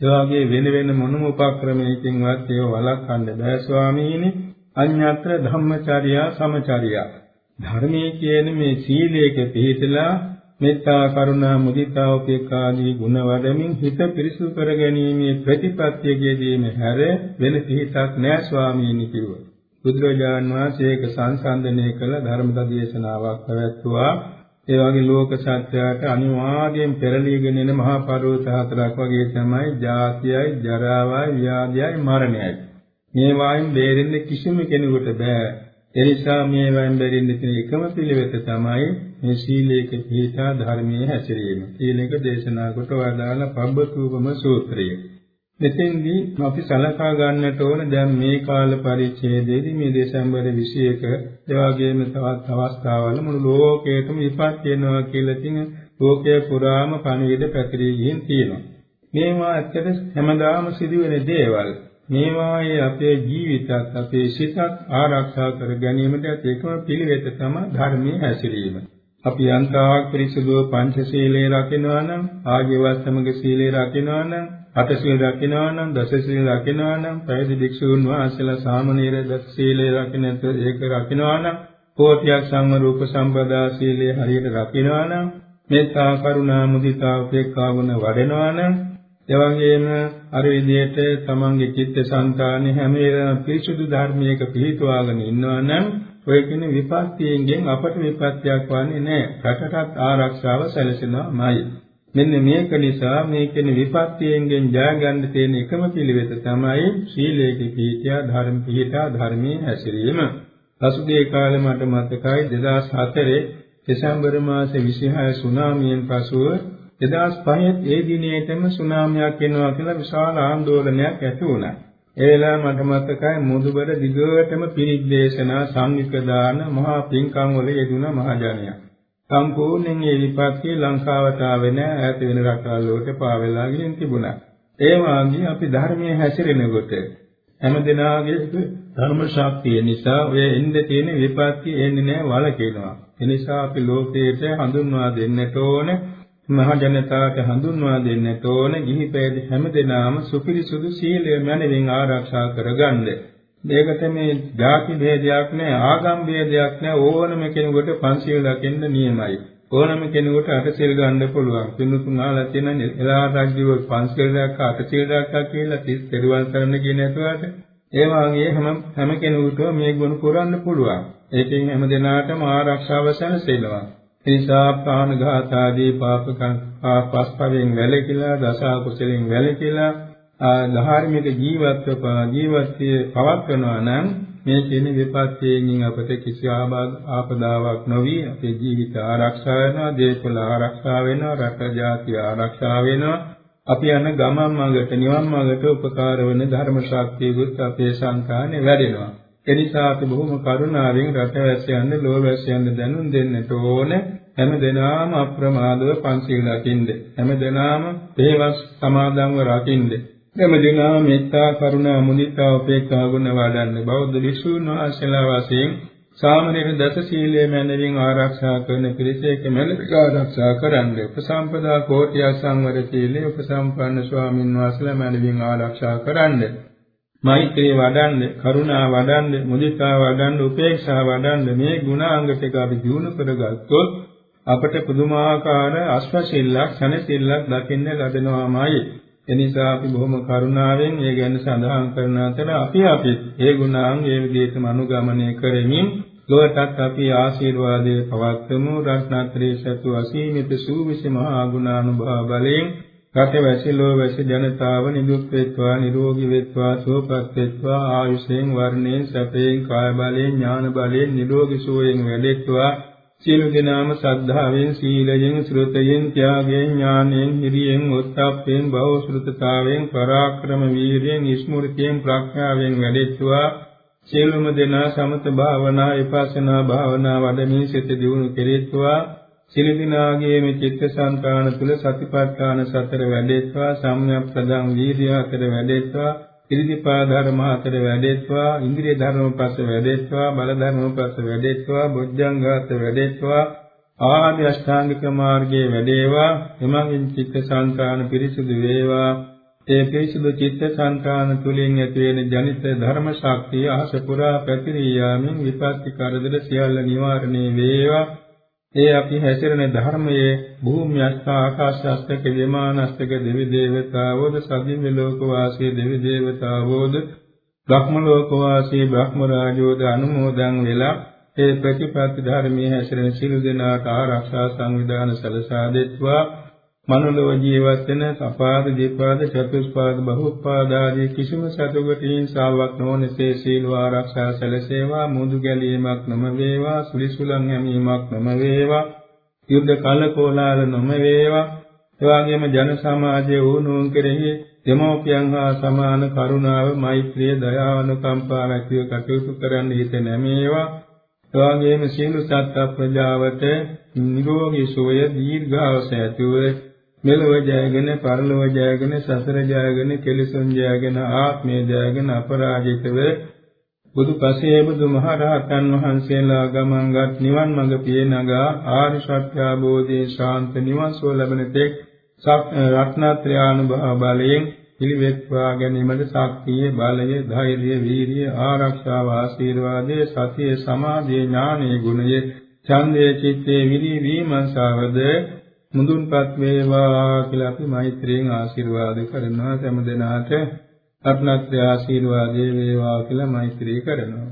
ඒ වගේ වෙන වෙන මොනම උපක්‍රමයකින්වත් ඒව වළක්වන්න බෑ ස්වාමීනි. අඤ්ඤත්‍ර ධම්මචර්යා සමචර්යා. ධර්මයේ කියන්නේ මේ සීලයක පිළිපදලා මෙත්තා කරුණා මුදිතා උපේක්ඛා ආදී ගුණ වඩමින් හිත පිරිසුදු කර ගැනීමේ ප්‍රතිපත්තියකදීම හැර වෙන පිහිටක් නෑ ස්වාමීනි කිව්වා. බුදුරජාන් වහන්සේ ඒක සංසන්දනය කළ ධර්ම දේශනාවක් පැවැත්වුවා. ඒ වගේ ලෝක සත්‍යයට අනිවාර්යෙන් පෙරලීගෙන එන මහා පර්වත හතරක් වගේ තමයි ජාතියයි, ජරාවයි, ව්‍යාධියයි, මරණයයි. මේ වයින් බේරෙන්න කිසිම කෙනෙකුට බෑ. එනිසා මේ වයින් බේරෙන්න තියෙන එකම පිළිවෙත තමයි මේ සීලයක පිහිටා ධර්මයේ හැසිරීම. සීලයක දේශනා කොට වදාළ පබ්බතුපම සූත්‍රය. මෙතෙන්දී අපි සලකා ගන්නට ඕන දැන් මේ කාල පරිච්ඡේදයේදී මේ දෙසැම්බර් 21 ඒ වගේම තවත් අවස්ථාවල මුළු ලෝකයටම විපත් වෙනවා කියලා තියෙන ලෝකයේ පුරාම පණිවිඩ පැතිරී ගින් තියෙනවා. මේවා ඇත්තට හැමදාම සිදුවෙන දේවල්. මේවායේ අපේ ජීවිතත් අපේ සිතත් ආරක්ෂා කර ගැනීමට ඒකම පිළිවෙත තමයි ධර්මයේ හැසිරීම. අපි අන්තාවක් පිරිසුදුව පංචශීලයේ රකිනවා නම් ආජීවස්සමග සීලයේ රකිනවා නම් අටසීල රකිනවා නම් දසසීල රකිනවා නම් පැවිදි භික්ෂූන් වහන්සේලා සාමණේර දස සීලයේ රකින්න ඒක රකිනවා නම් කෝටියක් සම්මරූප සම්පදා සීලයේ හරියට රකිනවා නම් මෙත්තා කරුණා මුදිතා උපේක්ඛා ගුණ වඩනවා නම් එවැගේම අර විදිහට තමන්ගේ චිත්තසංතානෙ හැම වෙලාවෙම පිරිසුදු ධර්මයක පිහිටුවාගෙන ඉන්නවා නම් ඔය කියන විපත්තියෙන් අපට විපත්තියක් වන්නේ නැහැ. රටටත් ආරක්ෂාව සැලසෙනවාමයි. මෙන්න මේක නිසා මේ කියන විපත්තියෙන් ජය ගන්න තියෙන එකම පිළිවෙත තමයි සීලයේ පිහිටියා ධර්ම පිහිටා ධර්මයේ හැසිරීම. පසුගිය කාලේ මට මතකයි 2004 දෙසැම්බර් මාසේ 26 සුනාමියෙන් පසුව 2005 ඒ දිනේටම සුනාමියක් එනවා කියලා විශාල ආందోලනයක් ඇති වුණා. ඒ වෙලාව මට මතකයි මුදුබර දිගටම පිරිත් දේශනා සංවිධාන මහා පින්කම් වල යෙදුණ මහජනයා. සම්පූර්ණයෙන් මේ විපත්තිය ලංකාවට ආවේ නැහැ ඈත වෙන රටවල් වලට පාවෙලා ගිහින් තිබුණා. ඒ වාගේ අපි ධර්මයේ හැසිරෙනකොට හැම දිනාගේ ධර්ම ශක්තිය නිසා ඔය එන්න තියෙන විපත්තිය එන්නේ නැහැ වලකිනවා. ඒ නිසා අපි ලෝකයට හඳුන්වා දෙන්නට ඕනේ මහ ජනතාවට හඳුන්වා දෙන්නට ඕන ගිහි පැවිදි හැමදෙනාම සුපිරිසුදු සීලය මැනවින් ආරක්ෂා කරගන්න. මේකට මේ ಜಾති ભેදයක් නැහැ, ආගම් ભેදයක් නැහැ. ඕනම කෙනෙකුට පංචශීල රකින්න නියමයි. ඕනම කෙනෙකුට අටසිල් ගන්න පුළුවන්. පින්තුන් ආලා තියෙන එලා රාජ්‍යව පංචශීල දක්වා අටසිල් දක්වා කියලා තිස් පෙරවන් කරන්න කියන ඇතුළට ඒ වාගේ හැම හැම කෙනෙකුටම මේ ගුණ පුරන්න පුළුවන්. ඒකෙන් හැම දිනාටම ආරක්ෂාව සැලසෙනවා. නිසා ප්‍රාණඝාත ආදී පාපකම් පස්පවෙන් වැළකීලා දස කුසලෙන් වැළකීලා ධාර්මික ජීවත්ව ජීවිතයේ පවත්වනවා නම් මේ කියන විපත්තියෙන් අපට කිසි ආපදාවක් නොවි අපේ ජීවිත ආරක්ෂා වෙනවා දේශවල ආරක්ෂා වෙනවා රට ජාතිය ආරක්ෂා වෙනවා. අපි යන ගමන් මඟට නිවන් මඟට උපකාර වන ධර්ම ශක්තියුත් අපේ සංකානේ වැඩෙනවා. එනිසා අපි බොහොම කරුණාවෙන් රටවැසියන් ලෝවැසියන් දැනුම් දෙන්නට ඕන හැම දිනම අප්‍රමාදව පන්සිල් රකින්න හැම දිනම තේවස් සමාදන්ව රකින්න හැම දිනම මෙත්තා කරුණා මුදිතා උපේක්ඛා ගුණ වඩන්න බෞද්ධ විසුණු වහන්සේලා වශයෙන් සාමනීර දස සීලයේ මැනවින් ආරක්ෂා කරන පිරිසේක මැනවික ආරක්ෂා කරන්න. උපසම්පදා කෝටිය සංවර සීලයේ උපසම්පන්න ස්වාමින් වහන්සේලා මැනවින් ආරක්ෂා කරන්න. මෛත්‍රී වඩන්න, කරුණා වඩන්න, මුදිතා වඩන්න, උපේක්ෂා වඩන්න මේ ගුණාංග ටික අපි දිනු කරගත්තොත් අපට පුදුමාකාර අස්වැසිල්ලක්, සැනසෙල්ලක් දකින්න ලැබෙනවාමයි. එනිසා අපි බොහොම කරුණාවෙන් මේ ගැන සඳහන් කරන අතර අපි අපි ඒ ගුණාංග ඒ විදිහටම අනුගමනය කරමින් ලොවටත් අපි ආශිර්වාදයේ පවත්වමු රත්නත්‍රේ සතු අසීමිත සූවිසි මහා ගුණානුභව බලයෙන් රටවැසි ලෝවැසි ජනතාව නිදුක් වෙත්වා නිරෝගී වෙත්වා සුවපත් වෙත්වා ආයුෂයෙන් වර්ණයෙන් සැපයෙන් කාය බලයෙන් ඥාන බලයෙන් නිරෝගී සුවයෙන් වැඩෙත්වා. සියලු දෙනාම සද්ධාවෙන් සීලයෙන් ශ්‍රතයෙන් ත්‍යාගයෙන් ඥානයෙන් හිරියෙන් උත්සප්පයෙන් බෞසෘතතාවෙන් පරාක්‍රම වීරියෙන් ස්මෘතියෙන් ප්‍රඥාවෙන් වැඩෙත්වා. සියලුම දෙනා සමත භාවනා විපස්සනා භාවනා වඩමින් සිත දියුණු කෙරෙත්වා. සිලිදිනාගේ මේ චිත්තසංතාන තුල සතිපට්ඨාන සතර වැඩෙත්වා සම්‍යක් ප්‍රදං වීර්ය අතර වැඩෙත්වා ඉරිදිපා ධර්ම අතර වැඩෙත්වා ඉන්ද්‍රිය ධර්ම පස්ස වැඩෙත්වා බල ධර්ම පස්ස වැඩෙත්වා බොජ්ජංගාත වැඩෙත්වා ආදී අෂ්ටාංගික මාර්ගයේ වැඩේවා එමඟින් චිත්තසංතාන පිරිසුදු වේවා. ඒ පිරිසුදු චිත්තසංතාන තුලින් ඇති වෙන ජනිත ධර්ම ශක්තිය අහස පුරා පැතිරී යාමින් විපත්ති කරදර සියල්ල නිවාරණය වේවා. ඒ අපි හැසිරෙන ධර්මයේ භූමියස්ත ආකාශස්තක විමානස්තක දෙවි දේවතාවෝද සදිව්‍ය ලෝක වාසී දෙවි දේවතාවෝද බ්‍රහ්ම ලෝක වාසී බ්‍රහ්ම රාජෝද අනුමෝදන් වෙලා ඒ ප්‍රතිපත්ති ධර්මයේ හැසිරෙන සිළු දෙනාට ආරක්ෂා සංවිධාන සලසා දෙත්වා. මනුලව ජීවත් වෙන සපාද දීපාද චතුස්පාද බහුපාද ආදී කිසිම සතුකට හිංසාවක් නොවනසේ සීල ආරක්ෂා සැලසේවා මුදු ගැලීමක් නොම වේවා සුලිසුලන් හැමීමක් නොම වේවා යුද්ධ කලකෝලාල නොම වේවා එවාගේම ජන සමාජයේ වුණුන් කෙරෙහි දෙමෝපියන් හා සමාන කරුණාව මෛත්‍රිය දයාව අනුකම්පාව ඇතිව කටයුතු කරන්න හිත නැමේවා. එවාගේම සියලු සත්ත්ව ප්‍රජාවට නිරෝගී සුවය දීර්ඝාස ඇතිව මෙලොව ජයගෙන පරලොව ජයගෙන සසර ජයගෙන කෙලෙසුන් ජයගෙන ආත්මය ජයගෙන අපරාජිතව බුදු පසේ බුදු මහරහතන් වහන්සේලා ගමන්ගත් නිවන් මඟ පියනගා ආරි සත්‍ය අවබෝධයේ ශාන්ත නිවන් සුව ලැබෙන තෙක් රත්නත්‍රය අනුභව බලයෙන් පිළිවෙත්වා ගැනීමට ශක්තිය බලය ධෛර්යය වීරිය ආරක්ෂාව ආශීර්වාදයේ සතිය සමාධිය ඥානයේ ගුණය ඡන්දයේ චිත්තේ විරි වීමසවද මුදුන්පත් වේවා කියලා අපි මෛත්‍රියෙන් ආශිර්වාද කරනවා. හැම දිනාට රත්නත්‍රය ආශිර්වාදේ වේවා කියලා මෛත්‍රී කරනවා.